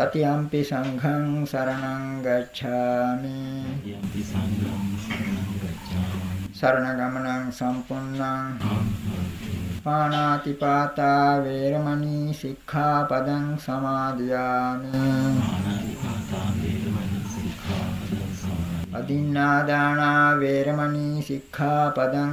Tutiampi sanghang saranang gacchami Tatiampi buddhang saranang gacchami Tatiampi dhammang saranang gacchami Tatiampi sanghang saranang gacchami Sarana gamanang sampunnang පාණාතිපාතා වේරමණී සික්ඛාපදං සමාදියාමි අදින්නාදානා වේරමණී සික්ඛාපදං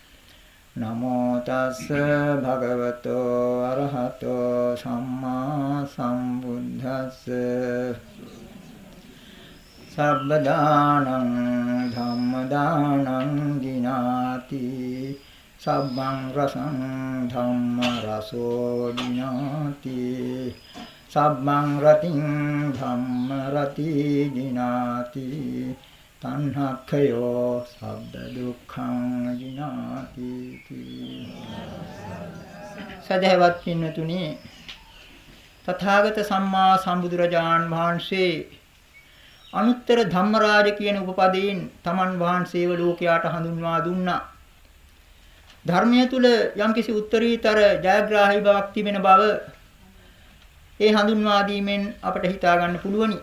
නමෝ තස් භගවතෝ අරහතෝ සම්මා සම්බුද්දස්ස සබ්බදානං ධම්මදානං දිනාති සබ්බං රසං ධම්ම රසෝ දිනාති සබ්බං රතින් ධම්ම රති දිනාති තණ්හක්ඛයෝ සබ්බ දුක්ඛං දිනාති සදහවත් පින්වතුනි තථාගත සම්මා සම්බුදුරජාන් වහන්සේ අනුත්තර ධම්මරාජ කියන උපපදයෙන් තමන් වහන්සේව ලෝකයාට හඳුන්වා දුන්නා ධර්මය තුල යම්කිසි උත්තරීතර ජයග්‍රාහී බවක් තිබෙන බව ඒ හඳුන්වා දීමෙන් අපට හිතා ගන්න පුළුවනි.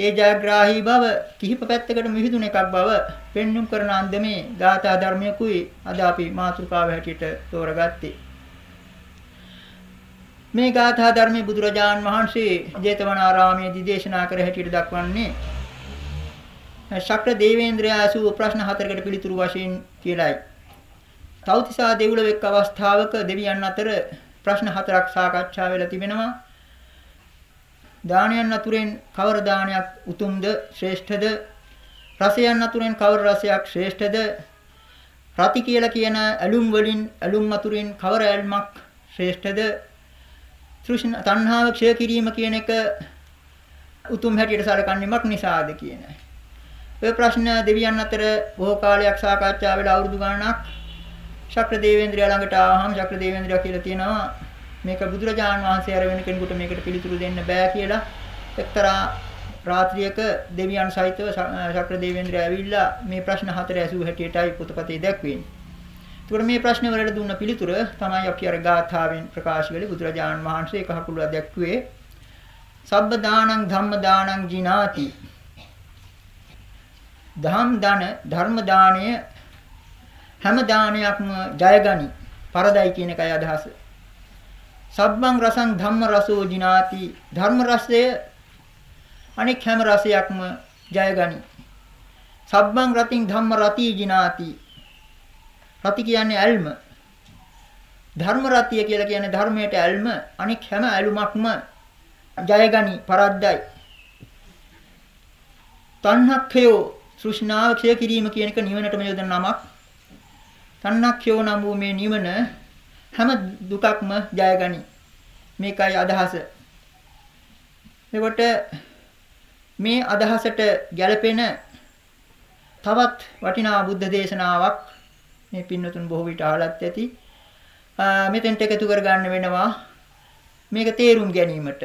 ඒ ජයග්‍රාහී බව කිහිප පැත්තකට මිහිදුන එකක් බව පෙන්눔 කරන අන්දමේ ධාතා ධර්මයකුයි අද අපි මාතෘකාව හැටියට තෝරගත්තේ. මේ ගාථා ධර්මයේ බුදුරජාන් වහන්සේ ජේතවනාරාමයේදී දේශනා කර හැටියට දක්වන්නේ ශක්‍ර දේවේන්ද්‍රයා අසූ ප්‍රශ්න හතරකට පිළිතුරු වශයෙන් කියලායි. තවතිසා දෙව්ලොව එක් අවස්ථාවක දෙවියන් අතර ප්‍රශ්න හතරක් සාකච්ඡා වෙලා තිබෙනවා. දානයන් අතුරෙන් කවර දානයක් උතුම්ද ශ්‍රේෂ්ඨද? රසයන් අතුරෙන් කවර රසයක් ශ්‍රේෂ්ඨද? රති කියලා කියන ඇලුම් වලින් ඇලුම් අතුරින් කවර ඇල්මක් ශ්‍රේෂ්ඨද? තෘෂ්ණ තණ්හාව ක්ෂය කිරීම කියන එක උතුම් හැටියට සලකන්නේ මක් නිසාද කියන. ඔය ප්‍රශ්න දෙවියන් අතර බොහෝ කාලයක් සාකච්ඡා වෙලා අවුරුදු ගණනක් ශක්‍ර දේවේන්ද්‍රයා ළඟට ආවහම ශක්‍ර දේවේන්ද්‍රයා කියලා තියෙනවා මේක බුදුරජාණන් වහන්සේ අර වෙන කෙනෙකුට මේකට පිළිතුරු දෙන්න බෑ කියලා එක්තරා රාත්‍රියක දෙවියන් සහිතව ශක්‍ර දේවේන්ද්‍රයා ඇවිල්ලා මේ ප්‍රශ්න හතර ඇසූ හැටියටයි පොතපතේ දැක්වෙන්නේ. ඒකට මේ ප්‍රශ්න වලට දුන්න පිළිතුර තමයි අපි අර ගාථාවෙන් ප්‍රකාශ කළේ බුදුරජාණන් වහන්සේ කහකුළුව දැක්ුවේ සබ්බ දානං ධම්ම දානං ජිනාති ධම් දාන ධර්ම දාණය හැම දානයක්ම ජයගනි පරදයි කියන එකයි අදහස. සබ්බං රසං ධම්ම රසෝ ජිනාති ධර්ම රසය අනෙක් හැම රසයක්ම ජයගනි. සබ්බං රතින් ධම්ම රති ජිනාති රති කියන්නේ ඇල්ම. ධර්ම රතිය කියලා කියන්නේ ධර්මයට ඇල්ම අනෙක් හැම ඇලුමක්ම ජයගනි පරද්දයි. තණ්හක්ඛයෝ සෘෂ්ණාව ක්ෂය කිරීම කියන එක නිවනටම යොදන නමක්. තණ්හක්ඛයෝ නම් වූ මේ නිවන හැම දුකක්ම ජයගනි. මේකයි අදහස. එතකොට මේ අදහසට ගැළපෙන තවත් වටිනා බුද්ධ දේශනාවක් මේ පින්නතුන් බොහෝ විට අහලත් ඇති. මෙතෙන්ට එකතු කර ගන්න වෙනවා මේක තේරුම් ගැනීමට.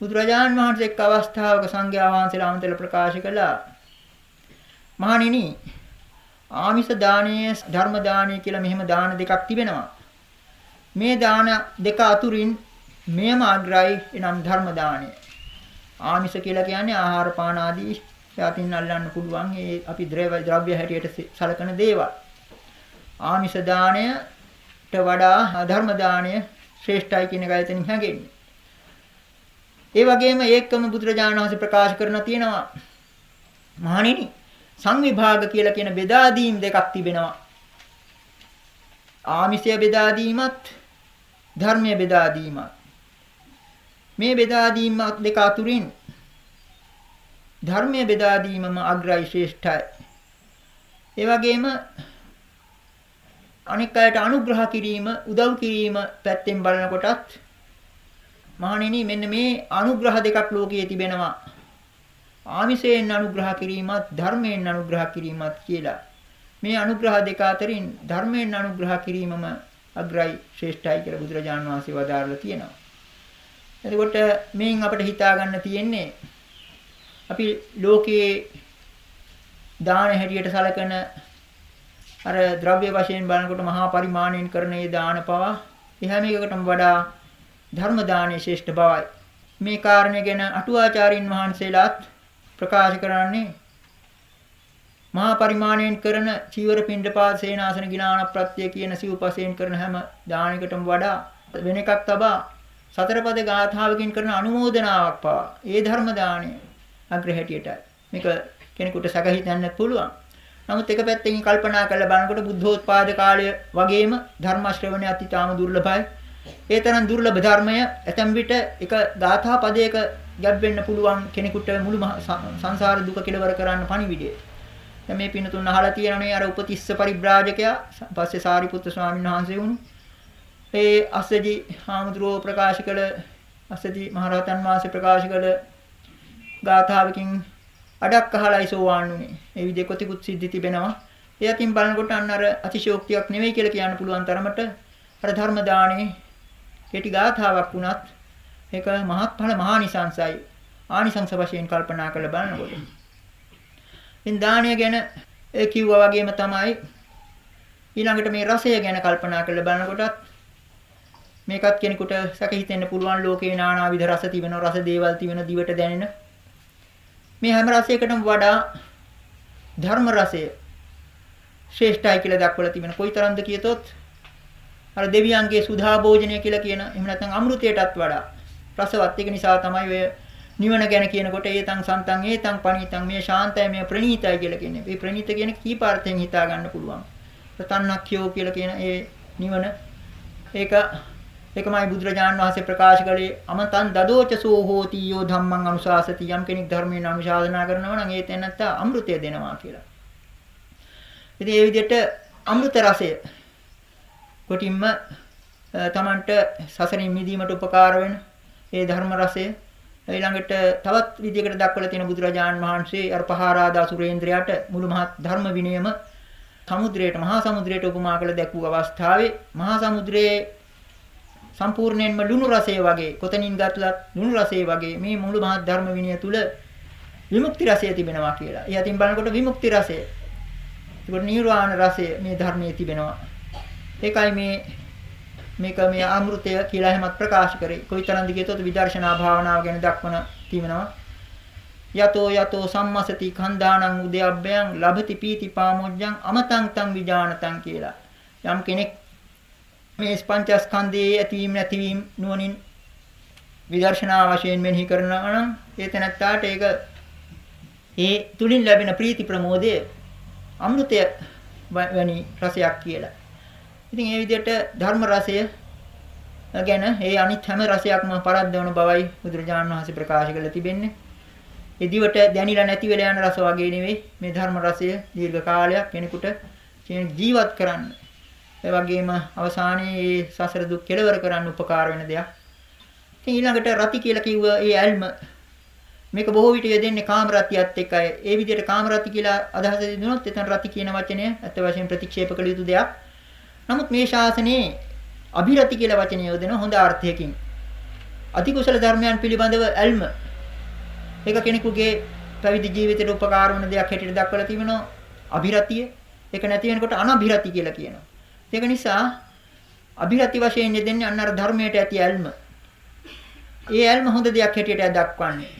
බුදුරජාන් වහන්සේ එක් අවස්ථාවක සංඝයා වහන්සේලා අමතල ප්‍රකාශ කළා. මහණෙනි ආමිෂ දානීය ධර්ම දානීය කියලා මෙහෙම දාන දෙකක් තිබෙනවා. මේ දාන දෙක අතුරින් මෙයම අග්‍රයි එනම් ධර්ම දානය. ආමිෂ කියලා කියන්නේ ආහාර පාන ආදී යටින් අල්ලන්න පුළුවන් ඒ අපි ද්‍රව්‍ය ද්‍රව්‍ය හැටියට සලකන දේවල්. ආමිෂ දාණයට වඩා ධර්ම දාණය ශ්‍රේෂ්ඨයි කියන එකයි එතනින් හැඟෙන්නේ. ඒ වගේම ඒකම බුදුරජාණන් වහන්සේ ප්‍රකාශ කරන තියෙනවා මහණෙනි සංවිභාග කියලා කියන බෙදා දීම් දෙකක් තිබෙනවා. ආමිෂය බෙදා දීමත් ධර්මය බෙදා දීමත්. මේ බෙදා දීම දෙක අතුරින් ධර්මයේ බෙදා දීමම අග්‍රයි ශ්‍රේෂ්ඨයි. ඒ වගේම අනික් අයට අනුග්‍රහ කිරීම, උදව් කිරීම පැත්තෙන් බලනකොටත් මහණෙනි මෙන්න මේ අනුග්‍රහ දෙකක් ලෝකයේ තිබෙනවා. ආමිෂයෙන් අනුග්‍රහ කිරීමත් ධර්මයෙන් අනුග්‍රහ කිරීමත් කියලා. මේ අනුග්‍රහ දෙක අතරින් ධර්මයෙන් අනුග්‍රහ කිරීමම අග්‍රයි ශ්‍රේෂ්ඨයි කියලා බුදුරජාණන් වහන්සේ වදාarලා තියෙනවා. එතකොට මේන් අපිට හිතා ගන්න තියෙන්නේ අපි ලෝකයේ දාන හැටියට සැලකෙන අර ද්‍රව්‍ය වශයෙන් බලනකොට මහා පරිමාණයෙන් කරන ඒ දාන පවා එහැම එකකටම වඩා ධර්ම දානයේ ශ්‍රේෂ්ඨ බවයි. මේ කාරණය ගැන අටුවාචාරින් වහන්සේලාත් ප්‍රකාශ කරන්නේ මහා පරිමාණයෙන් කරන චීවර පිණ්ඩපාත සේනාසන ගිනාන ප්‍රත්‍ය කියන සිව්පසයෙන් කරන හැම දානයකටම වඩා වෙන එකක් තබා සතරපද ගාථාවකින් කරන අනුමෝදනාවක් පවා ඒ ධර්ම දාණය අග්‍ර හැටියටයි. මේක කෙනෙකුට සැක හිතන්නත් පුළුවන්. නමුත් එක පැත්තකින් කල්පනා කරලා බලනකොට බුද්ධෝත්පාද කාලය වගේම ධර්ම ශ්‍රවණය අතිතාම දුර්ලභයි. ඒ තරම් දුර්ලභ ධර්මය ඇතැම් විට එක ගාථා පදයක ගැබ් වෙන්න පුළුවන් කෙනෙකුට මුළු සංසාර දුක කෙලවර කරන්න පණිවිඩය. දැන් මේ පිනතුන් අහලා තියෙනනේ අර උපතිස්ස පරිබ්‍රාජකයා පස්සේ සාරිපුත්‍ර ස්වාමීන් වහන්සේ වුණු ඒ අස්සජි හාමුදුරුවෝ ප්‍රකාශ කළ අස්සජි මහරහතන් වහන්සේ ප්‍රකාශ කළ ගාථාවකින් අඩක් අහලායි සෝවාන් උනේ. ඒ විදිහේ කොතිකුත් සිද්ධි තිබෙනවා. ඒ අතින් බලනකොට අන්න අර අතිශෝක්තියක් නෙවෙයි කියලා කියන්න පුළුවන් තරමට අර ධර්ම දාණේ කෙටි ගාථාවක් වුණත් ඒක මහත්ඵල මහානිසංසයි. ආනිසංස වශයෙන් කල්පනා කරලා බලනකොට. ඉන් දාණය ගැන ඒ කිව්වා වගේම තමයි ඊළඟට මේ රසය ගැන කල්පනා කරලා බලනකොටත් මේකත් කෙනෙකුට සැක හිතෙන්න පුළුවන් ලෝකේ নানা විද රස තිබෙන රස දේවල් තිබෙන දිවට දැනෙන. මේ හැම රසයකටම වඩා ධර්ම රසය ශ්‍රේෂ්ඨයි කියලා දක්වලා තිබෙන. කොයිතරම්ද කියතොත් අර දෙවියන්ගේ සුධා භෝජනය කියලා කියන එහෙම නැත්නම් අමෘතයටත් වඩා රසවත්. ඒක නිසා තමයි ඔය නිවන ගැන කියනකොට ඒතං සන්තං ඒතං පණීතං මේ ශාන්තයි මේ ප්‍රණීතයි කියලා කියන්නේ. මේ ප්‍රණීත කියන කීපාර්ථයෙන් හිතා ගන්න පුළුවන්. තණ්හක්ඛයෝ කියලා කියන ඒ නිවන ඒක ඒකමයි බුදුරජාණන් වහන්සේ ප්‍රකාශ කළේ අමතං දදෝචසෝ හෝති යෝ ධම්මං අනුශාසති යම් කෙනෙක් ධර්මයෙන් අනුශාසනා කරනවා නම් ඒ තැනත්ත අමෘතය දෙනවා කියලා. ඉතින් ඒ විදිහට අමෘත රසය කොටින්ම තමන්ට සසරින් මිදීමට උපකාර වෙන ඒ ධර්ම රසය ඊළඟට තවත් විදිහකට දක්වලා තියෙන බුදුරජාණන් වහන්සේ අර පහාරාදා සුරේන්ද්‍රයාට මුළු මහත් ධර්ම විනයම සමුද්‍රයට මහා සමුද්‍රයට උපමා කළ දැක්වූ අවස්ථාවේ මහා සමුද්‍රයේ සම්පූර්ණයෙන්ම ලුණු රසය වගේ කොතනින් ගත්තත් ලුණු රසය වගේ මේ මුළු මහත් ධර්ම විනය තුල විමුක්ති රසය තිබෙනවා කියලා. ඒ අතින් බලනකොට විමුක්ති රසය. ඒකට නිර්වාණ රසය මේ ධර්මයේ තිබෙනවා. ඒකයි මේ මේක මේ අමෘතය කියලා එහෙමත් ප්‍රකාශ කරේ. කොයිතරම්ද කියතොත් විදර්ශනා භාවනාව ගැන දක්වන තියෙනවා. යතෝ යතෝ සම්මසති කන්දානං උදයබ්බයන් ලබති පීති පාමොජ්ජං අමතං තං විජානතං කියලා. යම් කෙනෙක් මේ පංචස්කන්ධයේ ඇතිවීම නැතිවීම නුවණින් විදර්ශනා වශයෙන් මෙනෙහි කරනවා නම් ඒ තැනත්තාට ඒක ඒ තුලින් ලැබෙන ප්‍රීති ප්‍රමෝදය අමෘතය වැනි රසයක් කියලා. ඉතින් ඒ විදිහට ධර්ම රසය ගැන ඒ අනිත් හැම රසයක්ම පරද්දවන බවයි බුදුරජාණන් වහන්සේ ප්‍රකාශ කරලා තිබෙන්නේ. ඒ දිවට දැනිලා නැති වෙලා යන රස වගේ නෙවෙයි මේ ධර්ම රසය දීර්ඝ කාලයක් කෙනෙකුට ජීවත් කරන්න. ඒ වගේම අවසානයේ මේ සසර දුක් කෙලවර කරන්න උපකාර වෙන දෙයක්. ඉතින් ඊළඟට රති කියලා කිව්ව ඒ ඇල්ම මේක බොහෝ විට යෙදෙන්නේ කාමරතියත් එක්කයි. ඒ විදිහට කාමරති කියලා අදහස දෙනොත් එතන රති කියන වචනය ඇත්ත වශයෙන් ප්‍රතික්ෂේප කළ යුතු දෙයක්. නමුත් මේ ශාසනයේ අභිරති කියලා වචනය යොදන හොඳ අර්ථයකින්. අතිකුසල ධර්මයන් පිළිබඳව ඇල්ම. ඒක කෙනෙකුගේ පැවිදි ජීවිතයට උපකාර වන දෙයක් හැටියට දක්වලා තිබෙනවා. අභිරතිය. ඒක නැති වෙනකොට අනභිරති කියලා කියනවා. ඒක නිසා අභිරති වශයෙන් යෙදෙන්නේ අන්න අර ධර්මයට ඇති ඇල්ම. ඒ ඇල්ම හොඳ දෙයක් හැටියට දක්වන්නේ.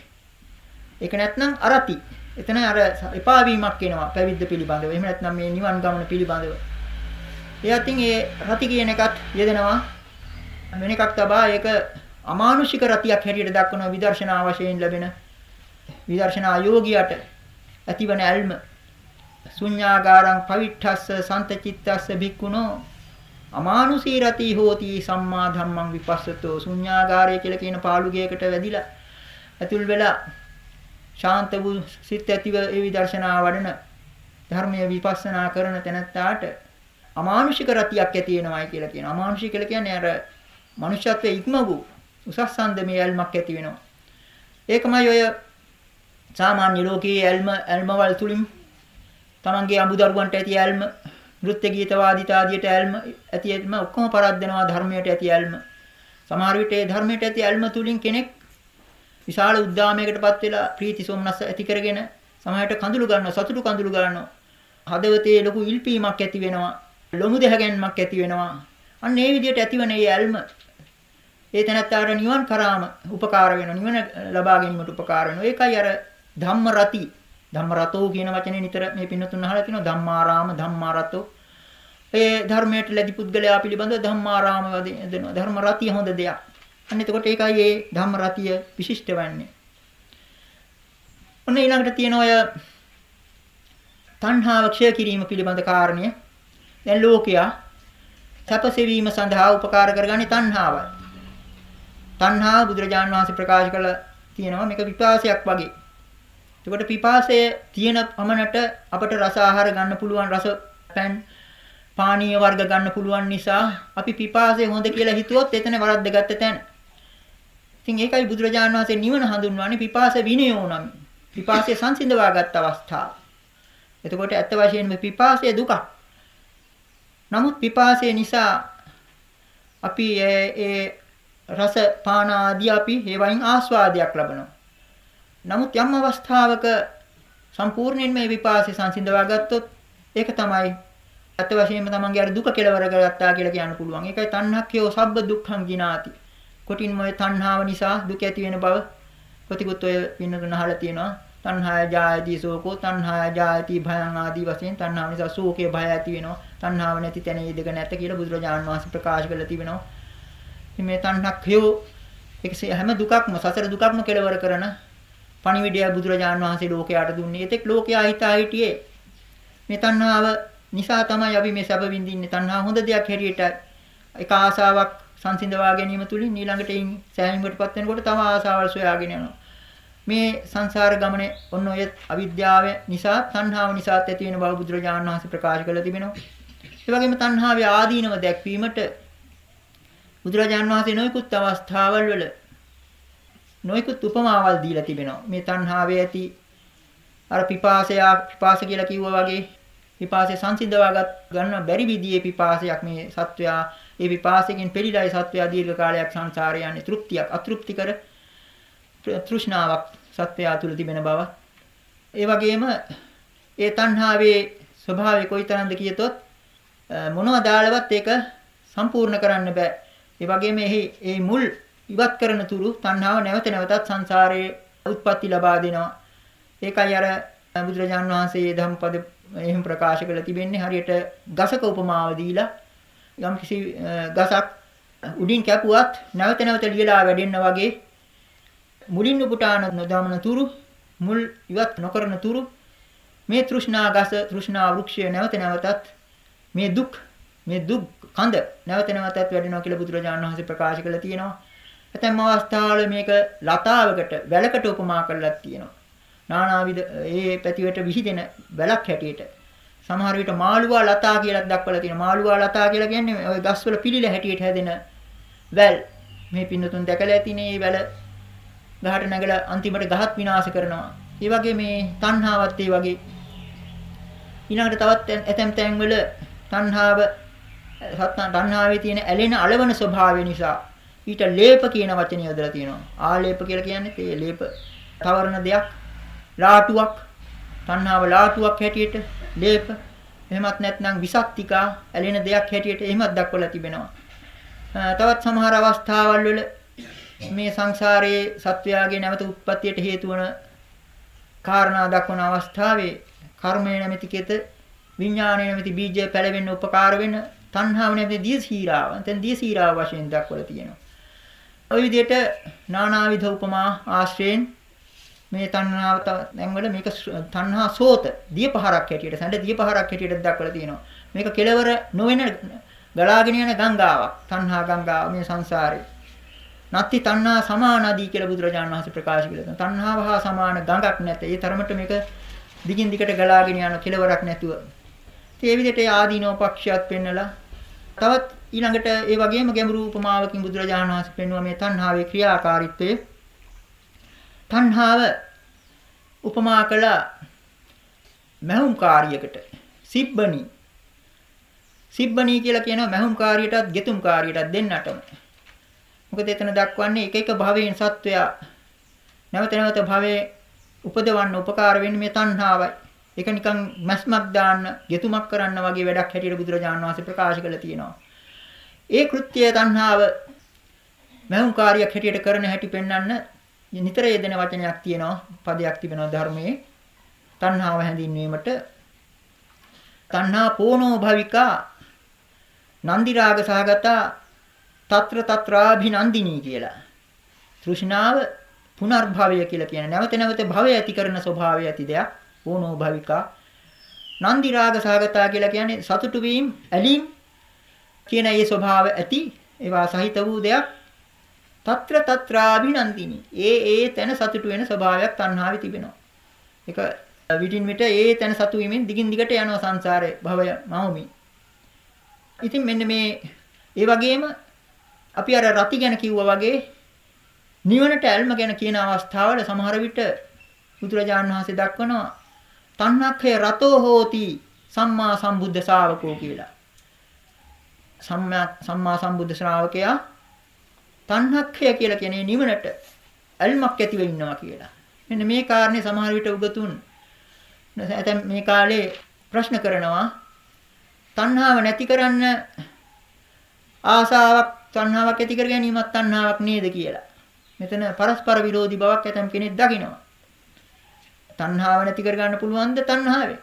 ඒක නැත්නම් අරති. එතන අර එපා වීමක් එනවා පැවිද්ද පිළිබඳව. එහෙම නැත්නම් මේ නිවන් ගමන පිළිබඳව. ඒ අතින් ඒ රති කියන එකත් යෙදෙනවා. වෙන එකක් තබා ඒක අමානුෂික රතියක් හැටියට දක්වන විදර්ශනා වශයෙන් ලැබෙන. විදර්ශනා යෝගියට ඇතිවන ඇල්ම. ශුඤ්ඤාගාරං පවිට්ඨස්ස සන්තචිත්තස්ස භික්ඛුනෝ. අමානුෂී රති හෝති සම්මා ධම්මං විපස්සතෝ. ශුඤ්ඤාගාරය කියලා කියන පාළුගයකට වැදිලා ඇතුල් වෙලා ශාන්ත වූ සිත් ඇතිව ඒ විදර්ශනා වඩන ධර්මයේ විපස්සනා කරන තැනැත්තාට අමානුෂික රතියක් ඇති වෙනවායි කියලා කියනවා. අමානුෂික කියලා කියන්නේ අර මනුෂ්‍යත්වයේ ඉක්මවු උසස් සම්දමේ ඇල්මක් ඇති වෙනවා. ඒකමයි ඔය සාමාන්‍ය ලෝකයේ ඇල්ම ඇල්මවල තුලින් තමන්ගේ අඹදරුවන්ට ඇති ඇල්ම නෘත්‍ය ගීත වාදිත ආදියට ඇල්ම ඇති ඇල්ම ඔක්කොම පරද්දනවා ධර්මයට ඇති ඇල්ම. සමහර විට ඒ ධර්මයට ඇති ඇල්ම තුලින් කෙනෙක් විශාල උද්දාමයකටපත් වෙලා ප්‍රීති සොම්නස් ඇති කරගෙන සමහරට කඳුළු ගන්නවා සතුටු කඳුළු ගන්නවා. හදවතේ ලොකු ඉල්පීමක් ඇති වෙනවා. ලොමු දෙහගැන්මක් ඇති වෙනවා. අන්න ඒ විදිහට ඇතිවන ඒ ඇල්ම ඒ තැනත්තාට නිවන් කරාම උපකාර වෙනවා. නිවන ලබා ගැනීමට උපකාර වෙනවා. ඒකයි අර ධම්ම රති ධම්ම රතෝ කියන වචනේ නිතර මේ පින්නතුන් අහලා තිනවා ධම්මාරාම ධම්මාරතෝ. ඒ ධර්මයට ලැබි පුද්ගලයා පිළිබඳව ධම්මාරාම දෙනවා. ධර්ම රතිය හොඳ දෙයක්. අන්න එතකොට ඒකයි ඒ ධම්ම රතිය විශිෂ්ට වන්නේ. ඔන්න ඊළඟට තියෙන ඔය තණ්හාව ක්ෂය කිරීම පිළිබඳ කාරණය දැන් ලෝකයා සැපසෙවීම සඳහා උපකාර කරගන්නේ තණ්හාවයි. තණ්හාව බුදුරජාන් වහන්සේ ප්‍රකාශ කළ තියෙනවා මේක පිපාසයක් වගේ. එතකොට පිපාසය තියෙන පමණට අපට රස ආහාර ගන්න පුළුවන් රස පැන් පානීය වර්ග ගන්න පුළුවන් නිසා අපි පිපාසය හොඳ කියලා හිතුවොත් එතන වරද්දගත්ත තැන. ඉතින් ඒකයි බුදුරජාන් වහන්සේ නිවන හඳුන්වන්නේ පිපාස විනයෝ නම්. පිපාසය සංසිඳවාගත් අවස්ථාව. එතකොට ඇත්ත වශයෙන්ම පිපාසය දුකක්. නමුත් පිපාසය නිසා අපි ඒ රස පාන ආදී අපි ඒවයින් ආස්වාදයක් ලබනවා. නමුත් යම් අවස්ථාවක සම්පූර්ණයෙන් මේ විපාසය සංසිඳවා ගත්තොත් ඒක තමයි අත වශයෙන්ම තමන්ගේ අර දුක කෙලවර කරගත්තා කියලා කියන්න පුළුවන්. ඒකයි තණ්හක්ඛයෝ සබ්බ දුක්ඛං ජිනාති. කොටින්ම ඔය තණ්හාව නිසා දුක ඇති වෙන බව ප්‍රතිකුත් ඔය පින්නතුන අහලා තියෙනවා. තණ්හාය ජායති සෝකෝ තණ්හාය ජායති භයං ආදී වශයෙන් තණ්හාව නිසා සෝකේ භය ඇති වෙනවා. තණ්හාව නැති තැන ඊදක නැත කියලා බුදුරජාණන් වහන්සේ ප්‍රකාශ කරලා තිබෙනවා. ඉතින් මේ තණ්හක්ඛයෝ ඒකසේ හැම දුකක්ම සසර දුකක්ම කෙලවර කරන පණිවිඩය බුදුරජාණන් වහන්සේ ලෝකයට දුන්නේ. ඒතෙක් ලෝකයා හිතා හිටියේ මේ තණ්හාව නිසා තමයි අපි මේ සැප විඳින්නේ. තණ්හා හොඳ දෙයක් හැටියට එක ආසාවක් සංසිඳවා ගැනීම තුලින් ඊළඟට එයින් සෑහීමකටපත් වෙනකොට තව ආසාවල් සොයාගෙන යනවා. මේ සංසාර ගමනේ ඔන්න ඔය අවිද්‍යාව නිසා තණ්හාව නිසාත් ඇති වෙන බව බුදුරජාණන් වහන්සේ ප්‍රකාශ කළා තිබෙනවා. ඒ වගේම තණ්හාවේ ආදීනව දැක්වීමට බුදුරජාණන් වහන්සේ නොයෙකුත් අවස්ථාවල් වල නොයෙකුත් උපමාවල් දීලා තිබෙනවා. මේ තණ්හාවේ ඇති අර පිපාසය පිපාස කියලා කිව්වා වගේ පිපාසය සංසිඳවාගත් ගන්න බැරි විදිහේ පිපාසයක් මේ සත්වයා ඒ පිපාසයෙන් පෙළීලායි සත්වයා දීර්ඝ කාලයක් සංසාරේ යන්නේ තෘප්තියක් අතෘප්තිකර තෘෂ්ණාවක් සත්වයා තුල තිබෙන බව. ඒ වගේම ඒ තණ්හාවේ ස්වභාවය කොයිතරම්ද කියතොත් මොනවද දාලවත් ඒක සම්පූර්ණ කරන්න බෑ. ඒ වගේම එහි ඒ මුල් ඉවත් කරන තුරු තණ්හාව නැවත නැවතත් සංසාරයේ උත්පත්ති ලබා දෙනවා. ඒකයි අර බුදුරජාන් වහන්සේ ධම්පද එහෙම ප්‍රකාශ කරලා තිබෙන්නේ හරියට ගසක උපමාව දීලා යම් කිසි ගසක් උඩින් කැපුවත් නැවත නැවත ලියලා වැඩෙන්න වගේ මුලින් උපුටාන නොදමන තුරු මුල් ඉවත් නොකරන තුරු මේ තෘෂ්ණා ගස තෘෂ්ණා වෘක්ෂය නැවත නැවතත් මේ දුක් මේ දුක් කඳ නැවත නැවතත් වැඩෙනවා කියලා බුදුරජාණන් වහන්සේ ප්‍රකාශ කරලා තියෙනවා. ඇතැම් අවස්ථාවල මේක ලතාවකට වැලකට උපමා කරලා තියෙනවා. නානාවිද ඒ පැතිවලට විහිදෙන වැලක් හැටියට. සමහර විට මාළුවා ලතා කියලා දක්වලා තියෙනවා. මාළුවා ලතා කියලා කියන්නේ ওই ගස්වල පිළිල හැටියට හැදෙන වැල්. මේ පින්නතුන් දැකලා ඇතිනේ මේ වැල ගහට නැගලා අන්තිමට ගහත් විනාශ කරනවා. ඒ වගේ මේ තණ්හාවත් ඒ වගේ ඊළඟට තවත් ඇතැම් තැන්වල තණ්හාව සත්න තණ්හාවේ තියෙන ඇලෙන అలවන ස්වභාවය නිසා ඊට ලේප කියන වචනය යොදලා තියෙනවා. ආලේප කියලා කියන්නේ ඒ ලේප තවරන දෙයක් ලාටුවක් තණ්හාව ලාටුවක් හැටියට ලේප එහෙමත් නැත්නම් විසක්තිකා ඇලෙන දෙයක් හැටියට එහෙමත් දක්වලා තිබෙනවා. තවත් සමහර අවස්ථාවල් වල මේ සංසාරයේ සත්වයාගේ නැවත උත්පත්තියට හේතු වන කාරණා දක්වන අවස්ථාවේ කර්මය නැමැති කෙත විඥාණය නැමැති බීජය පැලවෙන්න උපකාර වෙන තණ්හාව නැමැති දිය සීරාව. දැන් දිය සීරාව වශයෙන් දක්වලා තියෙනවා. ওই විදිහට නානාවිධ උපමා ආශ්‍රයෙන් මේ තණ්හාව දැන්වල මේක තණ්හා සෝත දිය පහරක් හැටියට සැඬ දිය පහරක් හැටියට දක්වලා තියෙනවා. මේක කෙලවර නොවන ගලාගෙන යන ගංගාවක්. තණ්හා ගංගාව මේ සංසාරේ. නැත්ති තණ්හා සමානදී කියලා බුදුරජාණන් වහන්සේ ප්‍රකාශ කළා. තණ්හාව හා සමාන ගඟක් නැත. ඒ තරමට මේක දිගින් දිගට ගලාගෙන යන කෙලවරක් නැතුව ඒ විදිහට ආදීනෝ පක්ෂයත් පෙන්නලා තවත් ඊළඟට ඒ වගේම ගැඹුරු උපමාවකින් බුදුරජාණන් වහන්සේ පෙන්වුවා මේ තණ්හාවේ ක්‍රියාකාරීත්වය. තණ්හාව උපමා කළ මහුම් කාර්යයකට සිබ්බනි සිබ්බනි කියලා කියනවා මහුම් කාර්යයටත් ගෙතුම් කාර්යයටත් දෙන්නටම. මොකද එතන දක්වන්නේ එක එක භවයෙන් සත්වයා නැවත නැවත භවයේ උපදවන්න උපකාර වෙන්නේ මේ තණ්හාවයි. ඒක නිකන් මස්මක් දාන්න, ගෙතුමක් කරන්න වගේ වැඩක් හැටියට බුදුරජාණන් වහන්සේ ප්‍රකාශ කළා තියෙනවා. ඒ කෘත්‍යය තණ්හාව මහුංකාරියක් හැටියට කරන හැටි පෙන්වන්න නිතර යෙදෙන වචනයක් තියෙනවා. පදයක් තිබෙනවා ධර්මයේ. තණ්හාව හැඳින්වීමට තණ්හා පෝනෝ භවිකා නන්දි රාග සහගත తත්‍ර తත්‍රාభిනන්දිනී කියලා. තෘෂ්ණාව පුනර්භවය කියලා කියන නැවත නැවත භවය ඇති කරන ස්වභාවය ඇති දෙයක්. ඕනෝ භවිකා නන්දි රාග සහගතා කියලා කියන්නේ සතුටු වීම, ඇලීම් කියන ඒ ස්වභාව ඇති ඒවා සහිත වූ දෙයක්. తත්‍ර తත්‍රාభిනන්දිනී. ඒ ඒ තැන සතුටු වෙන ස්වභාවයක් තණ්හාවේ තිබෙනවා. ඒක විටින් විට ඒ තැන සතු වීමෙන් දිගින් දිගට යනවා සංසාරේ භවය මවමි. ඉතින් මෙන්න මේ ඒ වගේම අපි අර රති ගැන කිව්වා වගේ නිවනට ඇල්ම ගැන කියන අවස්ථාවල සමහර විට බුදුරජාණන් වහන්සේ දක්වනවා තණ්හක්ඛය රතෝ හෝති සම්මා සම්බුද්ධ ශාවකෝ කියලා. සම්මා සම්මා සම්බුද්ධ ශ්‍රාවකයා තණ්හක්ඛය කියලා කියන්නේ නිවනට ඇල්මක් ඇතිව ඉන්නවා කියලා. මෙන්න මේ කාරණේ සමහර විට උගතුන් නැත්නම් මේ කාලේ ප්‍රශ්න කරනවා තණ්හාව නැති කරන්න ආසාවක් තණ්හාවක් ඇති කර ගැනීමත් තණ්හාවක් නේද කියලා. මෙතන පරස්පර විරෝධී බවක් ඇතම් කෙනෙක් දකිනවා. තණ්හාව නැති කර ගන්න පුළුවන්ද තණ්හාවෙන්?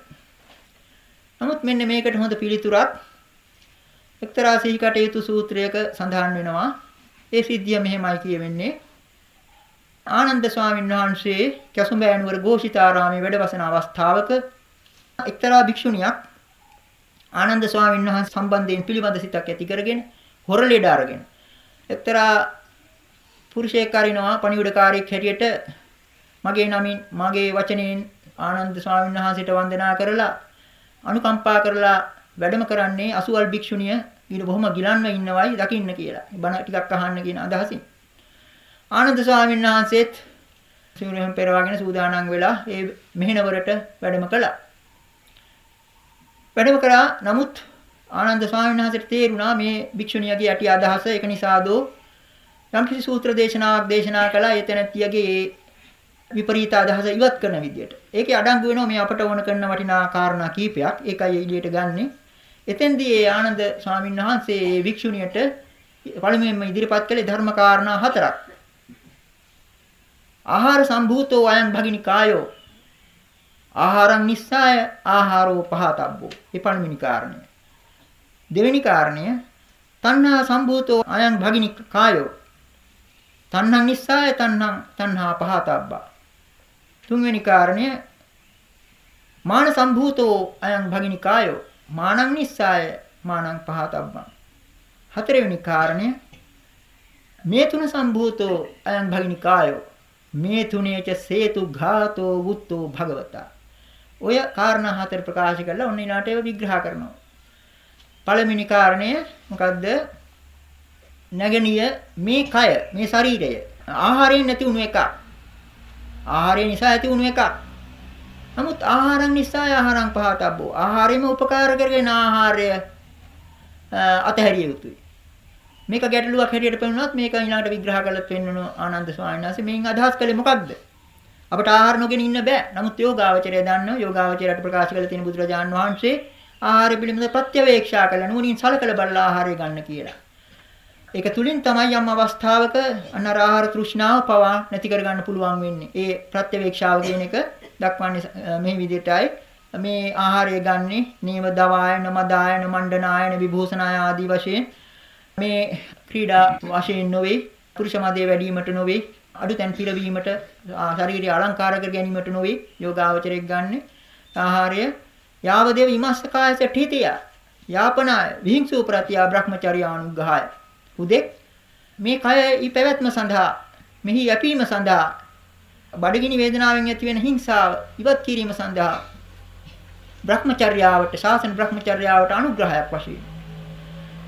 නමුත් මෙන්න මේකට හොඳ පිළිතුරක් එක්තරා සිහි කටයුතු සූත්‍රයක සඳහන් වෙනවා. ඒ සිද්ධිය මෙහෙමයි කියවෙන්නේ. ආනන්ද ස්වාමීන් වහන්සේ කැසුඹෑනුවර ഘോഷිතාරාමයේ වැඩවසන අවස්ථාවක එක්තරා භික්ෂුණියක් ආනන්ද ස්වාමීන් වහන්සේ සම්බන්ධයෙන් පිළිබඳ සිතක් ඇති කරගෙන හොරලෙඩ අරගෙන එක්තරා පුරුෂයෙක් අරිනවා පණිවිඩකාරයෙක් හැටියට මගේ නමින් මගේ වචනෙන් ආනන්ද ස්වාමීන් වහන්සේට වන්දනා කරලා අනුකම්පා කරලා වැඩම කරන්නේ අසුවල් භික්ෂුණිය ඊට බොහොම ගිලන්ව ඉන්නවයි දකින්න කියලා. බණ ටිකක් අහන්න කියන අදහසින්. ආනන්ද ස්වාමීන් වහන්සේත් සිවුරෙන් පෙරවාගෙන සූදානම් වෙලා ඒ මෙහෙණවරට වැඩම කළා. වැඩම කරා නමුත් ආනන්ද ස්වාමීන් වහන්සේට තේරුණා මේ භික්ෂුණියගේ යටි අදහස ඒක නිසාදෝ යම්කිසි සූත්‍ර දේශනාවක් දේශනා කළා ඒ තැනැත්තියගේ විපරීත අදහස ඉවත් කරන විදියට. ඒකේ අඩංගු වෙනවා මේ අපට ඕන කරන වටිනා කාරණා කීපයක්. ඒකයි එළියට ගන්නෙ. එතෙන්දී ඒ ආනන්ද ස්වාමීන් වහන්සේ ඒ භික්ෂුණියට පළමුවෙන්ම ඉදිරිපත් කළේ ධර්ම කාරණා හතරක්. ආහාර සම්භූතෝ අයං භගිනි කායෝ ආහාරං නිස්සාය ආහාරෝ පහතබ්බෝ. මේ පළවෙනි කාරණය. දෙවෙනි කාරණය තණ්හා සම්භූතෝ අයං භගිනි කායෝ තණ්හං නිස්සාය තණ්හං තණ්හා පහතබ්බා. තුන්වෙනි කාරණය මාන සම්භූතෝ අයං භගිනි කායෝ මානං නිස්සාය මානං පහතබ්බං. හතරවෙනි කාරණය මේ තුන සම්භූතෝ අයං භගිනි කායෝ මේ තුනේච සේතු ඝාතෝ වුත්තෝ භගවතා ඔය කාරණා හතර ප්‍රකාශ කරලා ඔන්න ඊළාට ඒව විග්‍රහ කරනවා. පළවෙනි කාරණය මොකද්ද? නැගණිය මේ කය මේ ශරීරය ආහාරයෙන් නැති වුණු එකක්. ආහාරය නිසා ඇති වුණු එකක්. නමුත් ආහාරං නිසා ආහාරං පහතබ්බෝ. ආහාරෙම උපකාර කරගෙන ආහාරය අතහැරිය යුතුයි. මේක ගැටලුවක් හැටියට පෙනුනොත් මේක ඊළඟට විග්‍රහ කරලා පෙන්වන ආනන්ද ස්වාමීන් වහන්සේ මේන් අදහස් කළේ මොකක්ද? අපට ආහාර නොගෙන ඉන්න බෑ. නමුත් යෝගාවචරය දන්නවා යෝගාවචරයට ප්‍රකාශ කළ තියෙන බුදුරජාන් වහන්සේ ආහාර පිළිබඳ ප්‍රත්‍යවේක්ෂා කළ නුවණින් සලකලා බලලා ආහාරය ගන්න කියලා. ඒක තුලින් තමයි යම් අවස්ථාවක අන්නර ආහාර තෘෂ්ණාව පවා නැති කරගන්න පුළුවන් වෙන්නේ. ඒ ප්‍රත්‍යවේක්ෂාව කියන එක දක්වන්නේ මේ විදිහටයි. මේ ආහාරය ගන්නේ නීව දවායන මදායන මණ්ඩනායන විභූෂණාය ආදී වශයෙන් මේ ක්‍රීඩා වශයෙන් නොවේ පුරුෂ මදේ වැඩිවීමට නොවේ අඩු තැන් පිරවීමට ශරීරය අලංකාර කර ගැනීමට නොවේ යෝගාවචරයක් ගන්න ආහාරය යාවදේව විමස්සකායස ඨිතිය යාපනාය විහිංසු ප්‍රත්‍යා බ්‍රහ්මචර්යානුග්‍රහය උදෙක් මේ කය පැවැත්ම සඳහා මෙහි යැපීම සඳහා බඩගිනි වේදනාවෙන් ඇතිවෙන හිංසාව ඉවත් කිරීම සඳහා බ්‍රහ්මචර්යාවට ශාසන බ්‍රහ්මචර්යාවට අනුග්‍රහයක් වශයෙන්.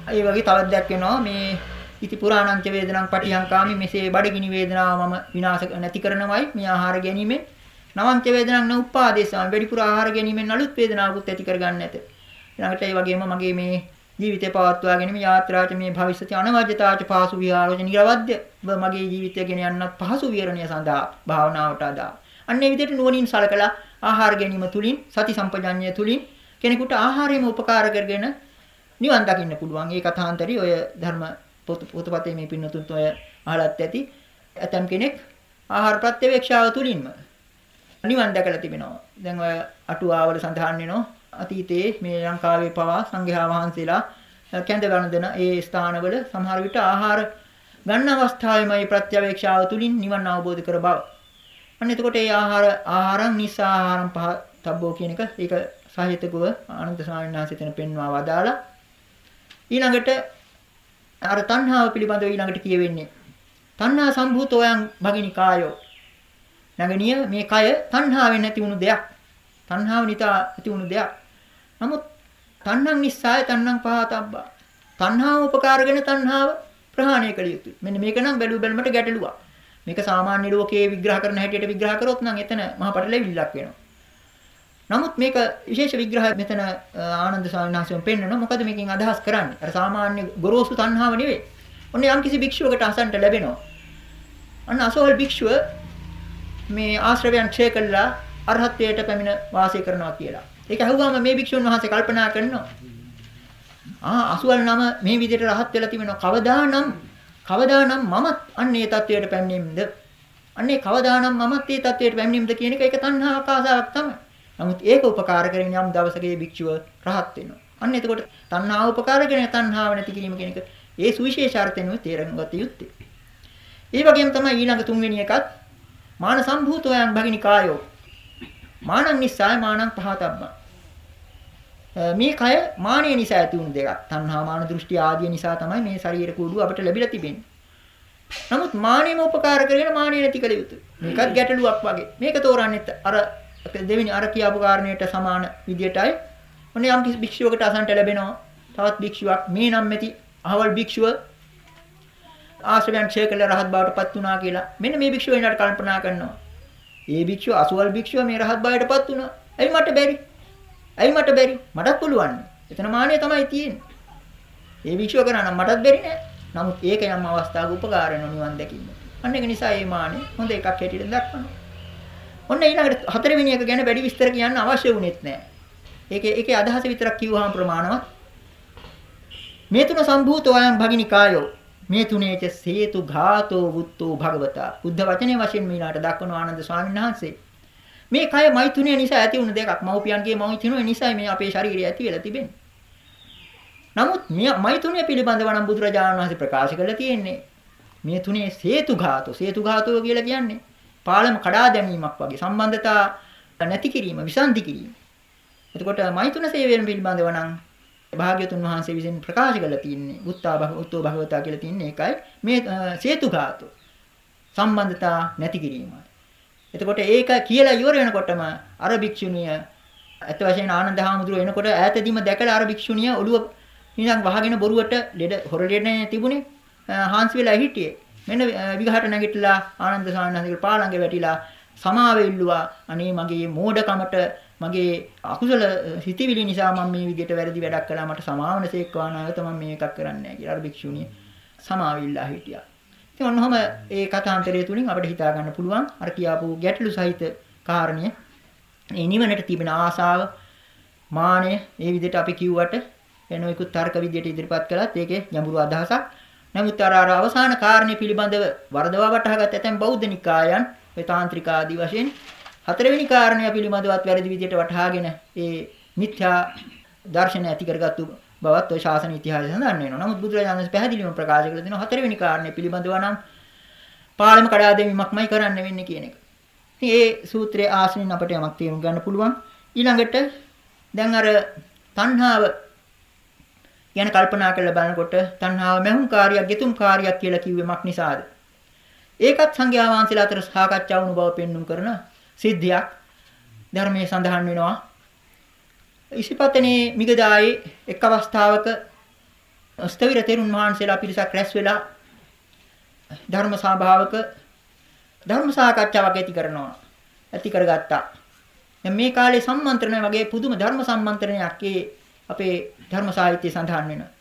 ඒ වගේ තවත් දෙයක් වෙනවා. මේ ඉති පුරාණංච වේදනං පටිහංකාමි මෙසේ බඩගිනි වේදනාව මම විනාශ නැති කරනවයි මේ ආහාර ගැනීමෙන්. නවංච වේදනං නුප්පාදේශං වැඩිපුර ආහාර ගැනීමෙන් අලුත් වේදනාවකුත් ඇති කරගන්න නැත ඊළඟට ඒ වගේම මගේ මේ ජීවිතය පවත්වා ගැනීම යාත්‍රාච මේ භවිෂ්‍යති අනවජ්‍යතාච පහසු විහාරෝච නිරවද්‍ය මගේ ජීවිතය ගෙන යන්නත් පහසු විහරණය සඳහා භාවනාවට අදා අන්නේ විදිහට නුවණින් සලකලා ආහාර ගැනීම තුලින් සති සම්පජඤ්ඤය තුලින් කෙනෙකුට ආහාරයම උපකාර කරගෙන නිවන් දකින්න පුළුවන්. ඒ කථාන්තරي ඔය ධර්ම පොතපතේ මේ පින්නතුන්ට ඔය අහලත් ඇති. ඇතම් කෙනෙක් ආහාර ප්‍රත්‍යවේක්ෂාව තුලින්ම නිවන් දැකලා තිබෙනවා. දැන් ඔය අටුවාවල සඳහන් වෙනවා අතීතයේ මේ ලංකාවේ පවා සංඝයා වහන්සේලා කැඳ ගන්නදන ඒ ස්ථානවල සමහර විට ආහාර ගන්න අවස්ථාවේමයි ප්‍රත්‍යවේක්ෂාව තුලින් නිවන් අවබෝධ කර බව. අන්න එතකොට ඒ ආහාර ආහාරං නිසා ආහාරං පහ තබ්බෝ කියන එක ඒක සාහිත්‍යකව ආනන්ද ස්වාමීන් වහන්සේ තන පෙන්වා වදාලා ඊළඟට අර තණ්හාව පිළිබඳව ඊළඟට කියවෙන්නේ. තණ්හා සම්භූතෝයන් භගිනි කායෝ. නැගණිය මේ කය තණ්හාවෙන් නැති වුණු දෙයක්. තණ්හාව නිතා ඇති වුණු දෙයක්. නමුත් තණ්හං නිස්සාය තණ්හං පහතබ්බා. තණ්හාව උපකාරගෙන තණ්හාව ප්‍රහාණය කළ යුතුයි. මෙන්න මේක නම් බැලු බැලමට ගැටලුවක්. මේක සාමාන්‍ය ලෝකයේ විග්‍රහ කරන හැටියට විග්‍රහ කරොත් නම් එතන මහා පටලැවිල්ලක් වෙනවා. නමුත් මේක විශේෂ විග්‍රහයක් මෙතන ආනන්ද ස්වාමීන් වහන්සේම පෙන්වනවා. මොකද මේකෙන් අදහස් කරන්නේ? අර සාමාන්‍ය ගොරෝසු තණ්හාව නෙවෙයි. ඔන්න යම්කිසි භික්ෂුවකට අසන්ට ලැබෙනවා. අන්න අසෝල් භික්ෂුව මේ ආශ්‍රවයන් ඡය කළා අරහත්ත්වයට පැමිණ වාසය කරනවා කියලා. ඒක අහුවාම මේ භික්ෂුන් වහන්සේ කල්පනා කරනවා. ආ අසුවල් නම මේ විදිහට රහත් වෙලා තිබෙනවා. කවදානම් කවදානම් මමත් අන්නේ තත්වයට පැමිණෙම්ද? අන්නේ කවදානම් මමත් ඒ තත්වයට පැමිණෙම්ද කියන එක ඒක තණ්හාවක් ආසාවක් තමයි. නමුත් ඒක උපකාර කරගෙන යම් දවසකේ භික්ෂුව රහත් වෙනවා. අන්න එතකොට තණ්හාව උපකාර කරගෙන තණ්හාව නැති කිරීම කියන එක ඒ සුවිශේෂාර්ථයෙන් තේරුම් ගත යුත්තේ. ඒ වගේම තමයි ඊළඟ තුන්වෙනි එකත් මාන සම්භූතෝයන් භගිනි කායෝ. මානං නිස්සාය මානං පහතබ්බ. මේ කය මානිය නිසා ඇති වුණු දෙයක්. තණ්හා මාන දෘෂ්ටි ආදී නිසා තමයි මේ ශරීර කුඩු අපිට ලැබිලා තිබෙන්නේ. නමුත් මානියම උපකාර කරගෙන මානිය නැති කළ යුතුයි. මේකත් ගැටලුවක් වගේ. මේක තෝරන්නේත් අර දෙවෙනි අර කියාපු කාරණයට සමාන විදියටයි. ඔන්න යම් කිසි භික්ෂුවකට අසන්ට ලැබෙනවා. තවත් භික්ෂුවක් මේ නම් මෙති අහවල් භික්ෂුව ආශ්‍රයයන් ඡය කළ රහත් බවට පත් වුණා කියලා. මෙන්න මේ භික්ෂුව වෙනට කල්පනා කරනවා. ඒ භික්ෂුව අසවල් භික්ෂුව මේ රහත් බවට පත් වුණා. ඇයි මට බැරි? ඇයි මට බැරි? මටත් පුළුවන්. එතන මානිය තමයි තියෙන්නේ. ඒ භික්ෂුව කරා නම් මටත් බැරි නෑ. නමුත් ඒක යම් අවස්ථාවක උපකාර වෙන නිවන් දැකීම. අන්න ඒක නිසා මේ මානිය හොඳ එකක් හැටියට දක්වනවා. ඔන්න ඊළඟට හතරවෙනි එක ගැන වැඩි විස්තර කියන්න අවශ්‍ය වුණෙත් නෑ. ඒකේ ඒකේ අදහස විතරක් කිව්වහම ප්‍රමාණවත්. මේ තුන සම්භූතෝ අයං භගිනිකායෝ මේ තුනේච සේතු ඝාතෝ වුත්තෝ භගවතා බුද්ධ වචනේ වශයෙන් මීලාට දක්වන ආනන්ද ස්වාමීන් වහන්සේ මේ කය මෛතුනිය නිසා ඇති වුණු දෙකක්. මව්පියන්ගේ මෛතුනිය නිසා මේ අපේ ශරීරය ඇති වෙලා තිබෙන්නේ. නමුත් මේ මෛතුනිය පිළිබඳව නම් බුදුරජාණන් වහන්සේ ප්‍රකාශ කළා තියෙන්නේ මේ තුනේ සේතුඝාතෝ සේතුඝාතෝ කියලා කියන්නේ පාලම කඩා දැමීමක් වගේ සම්බන්ධතා නැති කිරීම විසන්ධි කිරීම. එතකොට මෛතුන සේවයෙන් පිළිබඳව නම් භාග්‍යතුන් වහන්සේ විසින් ප්‍රකාශ කළා තියෙන්නේ උත්තා භග උත්තෝ භගවතා කියලා තියෙන්නේ ඒකයි මේ සේතුඝාතෝ සම්බන්ධතා නැති කිරීමයි. එතකොට ඒක කියලා ඉවර වෙනකොටම අර භික්ෂුණිය ඇත්ත වශයෙන්ම ආනන්ද හාමුදුරුව එනකොට ඈතදීම දැකලා අර භික්ෂුණිය ඔළුව නිකන් වහගෙන බොරුවට ලෙඩ හොර ලෙඩනේ තිබුණේ හාන්සි වෙලා හිටියේ. මෙන්න විගහට නැගිටලා ආනන්ද සානන්දගේ පාළඟේ වැටිලා සමාව ඉල්ලුවා. අනේ මගේ මෝඩකමට මගේ අකුසල හිතවිලි නිසා මම මේ විදිහට වැරදි වැඩක් කළා මට සමාවන සේක්වා නැවත මම මේ එකක් කරන්නේ නැහැ කියලා අර භික්ෂුණිය සමාව ඉල්ලා හිටියා. ඉතින් ඔන්නෝම ඒ කථාන්තරය තුලින් අපිට හිතා ගන්න පුළුවන් අර කියාපු ගැටලු සහිත කාරණය ඒ නිවනට තිබෙන ආසාව මානය ඒ විදිහට අපි කිව්වට එනෝයිකුත් තර්ක විදිහට ඉදිරිපත් කළත් ඒකේ ගැඹුරු අදහසක් නමුත් අර අර අවසාන කාරණේ පිළිබඳව වරදවා වටහාගත් ඇතැම් බෞද්ධ නිකායන් ඒ තාන්ත්‍රික ආදී වශයෙන් හතරවෙනි කාරණය පිළිබඳවත් වැරදි විදිහට වටහාගෙන ඒ මිත්‍යා දර්ශන ඇති කරගත්තු බවත් ඔය ශාසන ඉතිහාසය සඳහන් වෙනවා. නමුත් බුදුරජාණන් වහන්සේ පැහැදිලිවම ප්‍රකාශ කළ දෙනවා හතරවෙනි කාරණේ පිළිබඳව නම් පාලම කඩා දැමීමක්මයි කරන්න වෙන්නේ කියන එක. ඉතින් ඒ සූත්‍රයේ ආශ්‍රයෙන් අපට යමක් තේරුම් ගන්න පුළුවන්. ඊළඟට දැන් අර තණ්හාව ගැන කල්පනා කරලා බලනකොට තණ්හාව මහුම් කාර්යයක්, ගෙතුම් කාර්යයක් කියලා කිව්වෙමක් නිසාද? ඒකත් සංඝයා වහන්සේලා අතර සාකච්ඡා වුණු බව පෙන්눔 කරන සිද්ධියක් ධර්මයේ සඳහන් වෙනවා. ඉසිපතනේ මිගදායේ එක් අවස්ථාවක ස්තවිර තෙරුන් වහන්සේලා පිරිසක් රැස් වෙලා ධර්ම සභාවක ධර්ම සාකච්ඡාවක් ඇති කරනවා. ඇති කරගත්තා. දැන් මේ කාලේ සම්මන්ත්‍රණය වගේ පුදුම ධර්ම සම්මන්ත්‍රණයක් ඒ අපේ ධර්ම සාහිත්‍යයේ සඳහන් වෙනවා.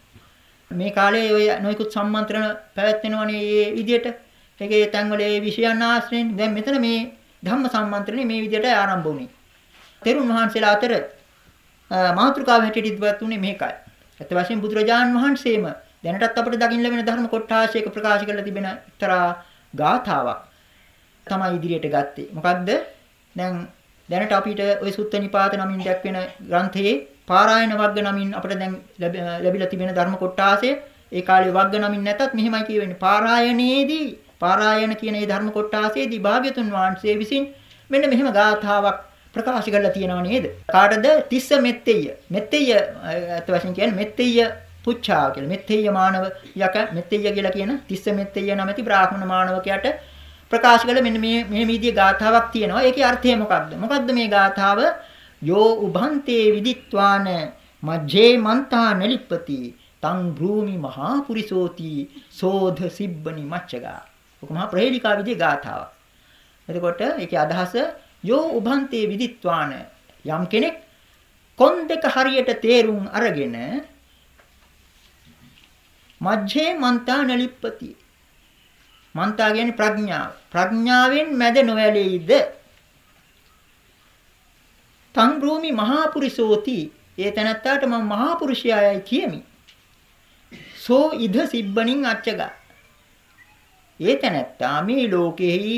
මේ කාලේ ඔය නොයිකුත් සම්මන්ත්‍රණ පැවැත්වෙනවනේ මේ විදිහට. ඒකේ තැන්වල ඒ විෂයන් ආශ්‍රයෙන් දැන් මෙතන මේ ධම්ම සම්මන්ත්‍රණය මේ විදිහට ආරම්භ වුණේ. තෙරුන් වහන්සේලා අතර මාතෘකාව හැටියට ඉදවත් උනේ මේකයි. ඇත්ත වශයෙන්ම බුදුරජාන් වහන්සේම දැනටත් අපිට දකින්න ලැබෙන ධර්ම කොටාශයක ප්‍රකාශ කරලා තිබෙන එක්තරා ගාථාවක් තමයි ඉදිරියට ගත්තේ. මොකද්ද? දැන් දැනට අපිට ওই සුත්ත නිපාත නමින් දැක්වෙන ග්‍රන්ථයේ පාරායන වර්ග නමින් අපිට දැන් ලැබිලා තිබෙන ධර්ම කොටාශය ඒ කාලේ වර්ග නමින් නැතත් මෙහෙමයි කියවෙන්නේ. පාරායනයේදී පාරායන කියන මේ ධර්ම කොටාශයේදී භාග්‍යතුන් වහන්සේ විසින් මෙන්න මෙහෙම ගාථාවක් ප්‍රකාශ කරලා තියෙනව නේද? කාටද? තිස්ස මෙත්තෙය. මෙත්තෙය අත වශයෙන් කියන්නේ මෙත්තෙය පුච්චා කියලා. මෙත්තෙය මානව යක මෙත්තෙය කියලා කියන තිස්ස මෙත්තෙය නැමැති බ්‍රාහ්මණ මානවකයාට ප්‍රකාශ කළ මෙන්න මේ මේ විදිහේ ගාථාවක් තියෙනවා. ඒකේ අර්ථය මොකක්ද? මොකක්ද මේ ගාථාව? යෝ උභන්තේ විදිත්වාන මජ්ජේ මන්තා නලිප්පති තං භූමි මහා පුරිසෝති සෝධ සිබ්බනි මච්චගා. ඔක මහා ප්‍රහේලිකා විදිහේ ගාථාවක්. එතකොට ඒකේ අදහස යෝ උභන්තේ විදිත්වාන යම් කෙනෙක් කොන් දෙක හරියට තේරුම් අරගෙන මජ්ජේ මන්තා නලිප්පති. මන්තා කියන්නේ ප්‍රඥාව. ප්‍රඥාවෙන් මැද නොවැළෙයිද? තං භූමි මහා පුරිසෝති ඒ තැනත්තාට මම මහා පුරුෂයායයි කියමි. සෝ ඉද සිබ්බණින් අච්චගා. ඒ තැනත්තා මේ ලෝකෙහි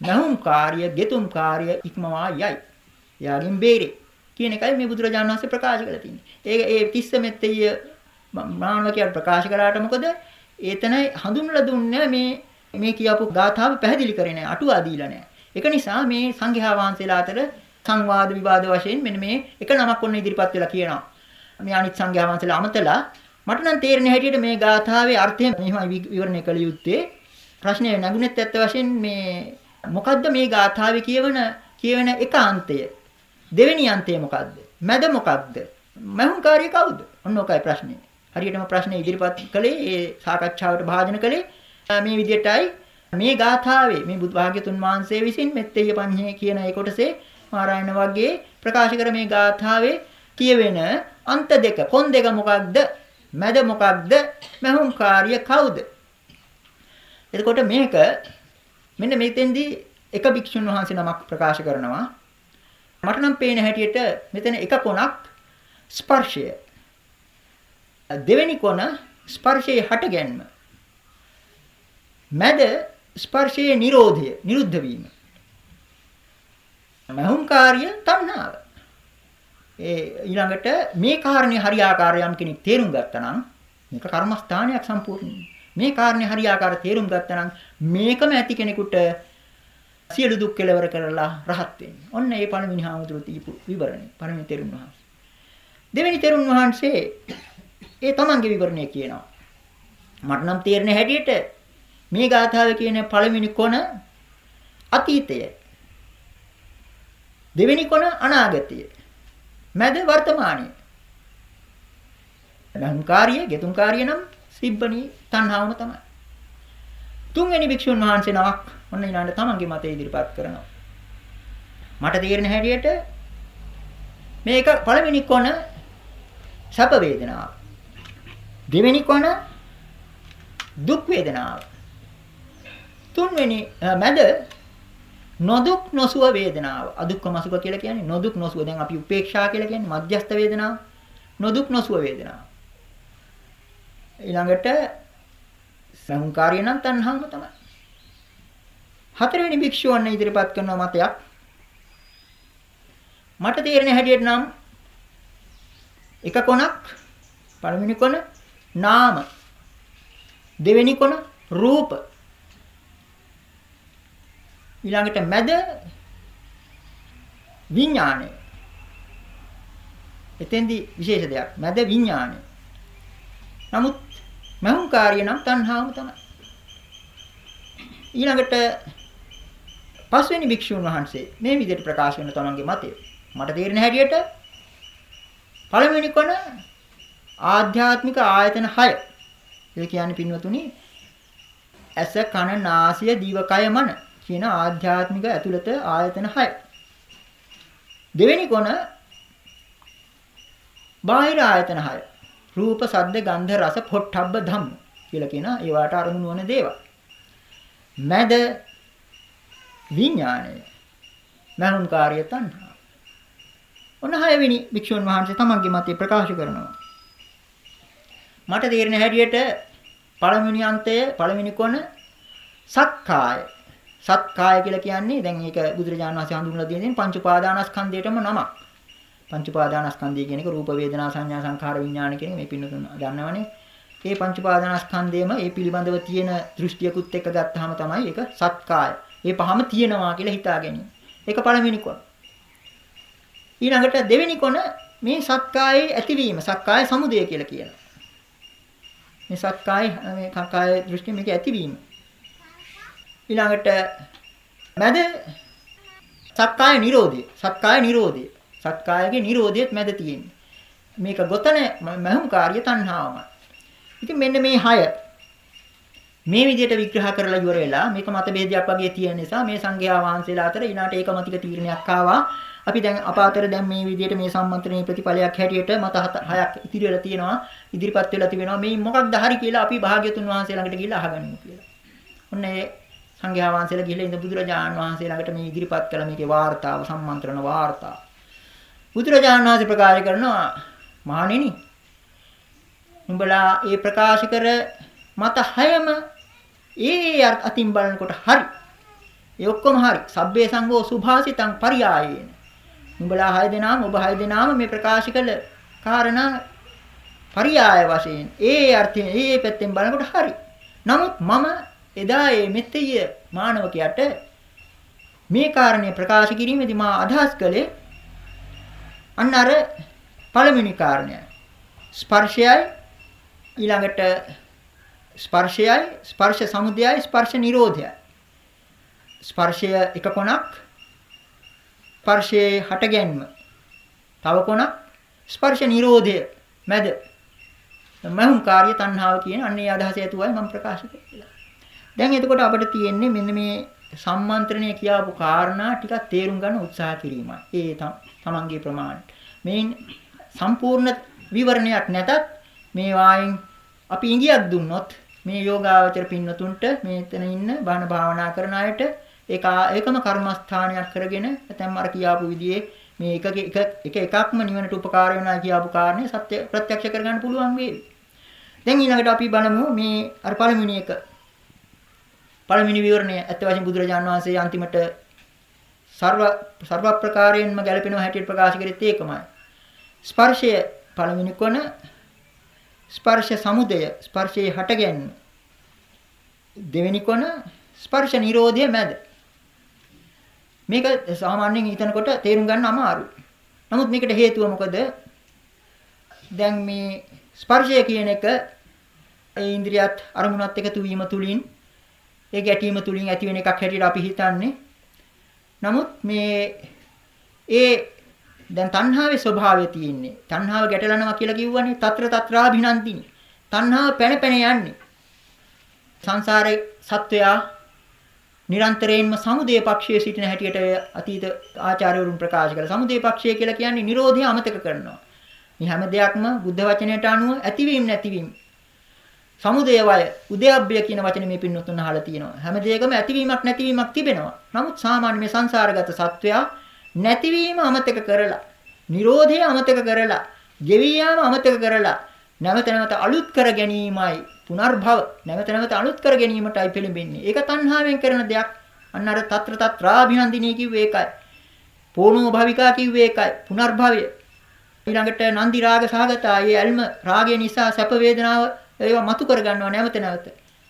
නැහුම් කාර්ය, ගෙතුම් කාර්ය ඉක්මවා යයි. එයාගෙන් බේරේ. කියන එකයි මේ බුදුරජාණන් වහන්සේ ප්‍රකාශ කරලා තියෙන්නේ. ඒ ඒ තිස්ස මෙත්තේ මානවකයන් ප්‍රකාශ කළාට මොකද? ඒතන හඳුන්වලා දුන්නේ මේ මේ කියපු ගාථාව පැහැදිලි කරේ නැහැ. අටුවා දීලා නැහැ. ඒක නිසා මේ සංඝයා වහන්සේලා අතර සංවාද විවාද වශයෙන් මෙන්න මේ එක නමක් ඔන්න ඉදිරිපත් වෙලා කියනවා. මේ අනිත් සංඝයා වහන්සේලා අමතලා මට නම් තේරෙන හැටියට මේ ගාථාවේ අර්ථය මෙහිමයි විවරණය කළ යුත්තේ ප්‍රශ්නේ නැගුණෙත් ඇත්ත වශයෙන් මේ මොකද්ද මේ ගාථාවේ කියවන කියවෙන එකාන්තය දෙවෙනි අන්තය මොකද්ද? මැද මොකද්ද? මහුංකාරී කවුද? ඔන්න ඔකයි ප්‍රශ්නේ. හරියටම ප්‍රශ්නේ ඉදිරිපත් කළේ ඒ සාකච්ඡාවට භාජන කළේ මේ විදිහටයි. මේ ගාථාවේ මේ බුදු භාග්‍යතුන් වහන්සේ විසින් මෙත්තේය පඤ්ඤේ කියන ඒ කොටසේ මාරායන වර්ගයේ ප්‍රකාශ කර මේ ගාථාවේ කියවෙන අන්ත දෙක කොන් දෙක මොකක්ද මැද මොකක්ද මහුම් කාර්ය කවුද? එතකොට මේක මෙන්න මෙතෙන්දී එක භික්ෂුන් වහන්සේ නමක් ප්‍රකාශ කරනවා. මට නම් පේන හැටියට මෙතන එක කොනක් ස්පර්ශය. දෙවෙනි කොන ස්පර්ශයේ හටගැන්ම මැද ස්පර්ශයේ Nirodhaය නිරුද්ධ වීම. මහුංකාර්ය තණ්හාව. ඒ ඊළඟට මේ කාරණේ හරියාකාර යම් කෙනෙක් තේරුම් ගත්තා නම් මේක කර්මස්ථානයක් සම්පූර්ණ මේ කාරණේ හරියාකාර තේරුම් ගත්තා නම් මේකම ඇති කෙනෙකුට සියලු දුක් කෙලවර කරලා රහත් වෙන්නේ. ඔන්න ඒ පළවෙනි හාමුදුරු දීපු විවරණය. පළවෙනි තෙරුන් වහන්සේ. දෙවෙනි තෙරුන් වහන්සේ ඒ තමන්ගේ විවරණය කියනවා. මට නම් තේරෙන හැටියට මේ ගාථාවේ කියන පළවෙනි කොන අතීතය. දෙවෙනි කොන අනාගතය. මැද වර්තමානය. අහංකාරිය, ගෙතුම්කාරිය නම් සිබ්බණී තණ්හාවම තමයි. තුන්වෙනි භික්ෂුන් වහන්සේ නමක් ඔන්න ඊළඟට තමන්ගේ මතය ඉදිරිපත් කරනවා. මට තේරෙන හැටියට මේක පළවෙනි කොන සැප වේදනාව. දෙවෙනි කොන දුක් වේදනාව. තුන්වෙනි මැද නොදුක් නොසුව වේදනාව. අදුක්කම සුඛ කියලා කියන්නේ නොදුක් නොසුව. දැන් අපි උපේක්ෂා කියලා කියන්නේ මධ්‍යස්ථ වේදනාව. නොදුක් නොසුව වේදනාව. ඊළඟට සංකාරිය නම් තණ්හාවම තමයි. හතරවෙනි භික්ෂුවන්න ඉදිරිපත් කරන මතයක්. මට තේරෙන හැටියට නම් එක කොනක් පළවෙනි කොන නාම දෙවෙනි කොන රූප. ඊළඟට මැද විඥාණය එතෙන්දී විශේෂ දෙයක්. මැද විඥාණය නමුත් මහුම් කාර්ය නම් තණ්හාවම තමයි. ඊළඟට පස්වෙනි භික්ෂුන් වහන්සේ මේ විදිහට ප්‍රකාශ කරන තමන්ගේ මතය. මට තේරෙන හැටියට පළවෙනි කොන ආධ්‍යාත්මික ආයතන 6 ඒ කියන්නේ පින්වතුනි ඇස කන නාසය දිවකය මන කියන ආධ්‍යාත්මික ඇතුළත ආයතන 6 දෙවෙනි කොන බාහිර ආයතන 6 රූප සද්ද ගන්ධ රස පොට්ටබ්බ ධම්ම කියලා කියන ඒවට අරමුණු වන දේවල් මැද විඥාණය මනුන් කාර්ය තණ්හා. ඔන්න හයවෙනි භික්ෂුන් වහන්සේ තමන්ගේ මතය ප්‍රකාශ කරනවා. මට තේරෙන හැටියට පළවෙනි අන්තය පළවෙනි කොන සක්කාය. සක්කාය කියලා කියන්නේ දැන් මේක බුදුරජාණන් වහන්සේ හඳුන්වලා දෙන පංච උපාදානස්කන්ධයටම නමක්. පංච උපාදානස්කන්ධය කියන එක රූප වේදනා සංඥා සංඛාර විඥාන කියන මේ පින්නතුන් දන්නවනේ. ඒ පංච උපාදානස්කන්ධයම ඒ පිළිබඳව තියෙන දෘෂ්ටියකුත් එක්ක ගත්තාම තමයි ඒක සත්කාය. ඒ පහම තියෙනවා කියලා හිතා ගැනීම. ඒක පළවෙනි කොන. ඊළඟට දෙවෙනි කොන මේ සත්කායේ ඇතිවීම සත්කාය සමුදය කියලා කියනවා. මේ සත්කාය මේ කාය දෘෂ්ටි මේක ඇතිවීම. ඊළඟට මැද සත්කාය නිරෝධය. සත්කාය නිරෝධය. සත්කායගේ නිරෝධයත් මැද තියෙන්නේ. මේක ගොතන මහුම් කාර්ය තණ්හාවමයි. ඉතින් මෙන්න මේ 6 මේ විදිහට විග්‍රහ කරලා ඉවර වෙලා මේක මත ભેදයක් වගේ තියෙන නිසා මේ සංඝයා වහන්සේලා අතර ඊනාට ඒකමතික තීරණයක් ආවා. අපි දැන් අප අතර දැන් මේ විදිහට මේ සම්මන්ත්‍රණයේ ප්‍රතිඵලයක් හැටියට මත හයක් ඉතිරි වෙලා තියෙනවා. ඉදිරිපත් වෙලා තිබෙනවා. මේ මොකක්ද හරි කියලා අපි භාග්‍යතුන් වහන්සේ ළඟට ගිහිල්ලා අහගනිමු කියලා. ඔන්න ඒ සංඝයා වහන්සේලා ගිහිල්ලා ඉඳ බුදුරජාණන් වහන්සේ ළඟට මේ ඉදිරිපත් කළ මේකේ වාර්තාව සම්මන්ත්‍රණ වාර්තාව. බුදුරජාණන් වහන්සේ ප්‍රකාශ කරනවා මහණෙනි නුඹලා ඒ ප්‍රකාශ කර මත හයම ඒ අතින් බලනකොට හරි. ඒ ඔක්කොම හරි. සබ්බේ සංඝෝ සුභාසිතං පරියායේන. නුඹලා හය දෙනාම ඔබ හය දෙනාම මේ ප්‍රකාශ කළ කාරණා පරියාය වශයෙන් ඒ අර්ථයෙන් ඒ පැත්තෙන් බලනකොට හරි. නමුත් මම එදා මේ මෙත්තිය මානවකයට මේ කාරණේ ප්‍රකාශ කිරීමේදී මා අදහස් කළේ අන්න අර පළවෙනි කාරණය. ස්පර්ශයයි ඊළඟට ස්පර්ශයයි ස්පර්ශ සමුදයයි ස්පර්ශ නිරෝධයයි ස්පර්ශය එක කොනක් ස්පර්ශයේ හටගැන්ම තව කොනක් ස්පර්ශ නිරෝධය මැද මහුම් කාර්ය තණ්හාව කියන අන්නේ අදහස ඇතුවයි මම ප්‍රකාශ කළා. දැන් එතකොට අපිට තියෙන්නේ මෙන්න මේ සම්මන්ත්‍රණය කියාපු කාරණා ටිකක් තේරුම් ගන්න උත්සාහ කිරීමයි. ඒ තමන්ගේ ප්‍රමාණයට. මේ සම්පූර්ණ විවරණයක් නැතත් මේ වායින් අපි ඉඟියක් දුන්නොත් මේ යෝගාවචර පින්නතුන්ට මේතන ඉන්න බාන භාවනා කරන අයට ඒක ඒකම කර්මස්ථානයක් කරගෙන නැත්නම් අර කියාපු විදිහේ මේ එක එක එක එකක්ම නිවනට උපකාර වෙනවා කියාපු කාරණේ සත්‍ය ප්‍රත්‍යක්ෂ කරගන්න පුළුවන් වේවි. දැන් ඊළඟට අපි බලමු මේ අර පළවෙනි එක පළවෙනි විවරණය ඇත්ත වශයෙන් බුදුරජාණන් වහන්සේ අන්තිමට සර්ව සර්ව ප්‍රකාරයෙන්ම ගැලපෙනව හැටියට ප්‍රකාශ කරෙත් ඒකමයි. ස්පර්ශය පළවෙනි කොන ස්පර්ශ සමුදය ස්පර්ශයේ හටගැන්ම දෙවෙනි කොන ස්පර්ශ නිරෝධය මැද මේක සාමාන්‍යයෙන් හිතනකොට තේරුම් ගන්න අමාරුයි. නමුත් මේකට හේතුව මොකද? දැන් මේ ස්පර්ශය කියන එක ඒ ඉන්ද්‍රියත් අරමුණත් එකතු වීම තුලින් ඒ ගැටීම තුලින් ඇති වෙන එකක් හැටියට අපි හිතන්නේ. නමුත් මේ ඒ දැන් තණ්හාවේ ස්වභාවය තියෙන්නේ. තණ්හාව ගැටලනවා කියලා කිව්වනේ తත්‍ර తත්‍රාභිනන්දිනි. තණ්හාව පැන පැන යන්නේ. සංසාරේ සත්වයා නිරන්තරයෙන්ම සමුදේ පක්ෂයේ සිටින හැටියට අතීත ආචාර්යවරුන් ප්‍රකාශ කළා. සමුදේ පක්ෂය කියලා කියන්නේ Nirodha අමතක කරනවා. මේ හැම දෙයක්ම බුද්ධ වචනයට අනුව ඇතිවීම නැතිවීම. සමුදය වය උදයබ්බය කියන වචනේ මේ පින්නතුන් අහලා තියෙනවා. හැම දෙයකම ඇතිවීමක් නැතිවීමක් තිබෙනවා. නමුත් සාමාන්‍ය මේ සංසාරගත සත්වයා නැතිවීම අමතක කරලා, Nirodha අමතක කරලා, ගෙවි යාම අමතක කරලා නැවත නැවත අලුත් කර ගැනීමයි පුනර්භව නැවත නැවත අලුත් කර ගැනීමටයි පෙළඹෙන්නේ. ඒක තණ්හාවෙන් කරන දෙයක්. අන්න අර తත්‍ර తත්‍රාභිනන්දිනී කිව්වේ ඒකයි. පෝනෝ භවිකා කිව්වේ ඒකයි. පුනර්භවය. ඊළඟට නන්දි රාග සහගතා. ඒ ඇල්ම රාගය නිසා සැප වේදනාව ඒවා මතු කර ගන්නවා නැවත නැවත.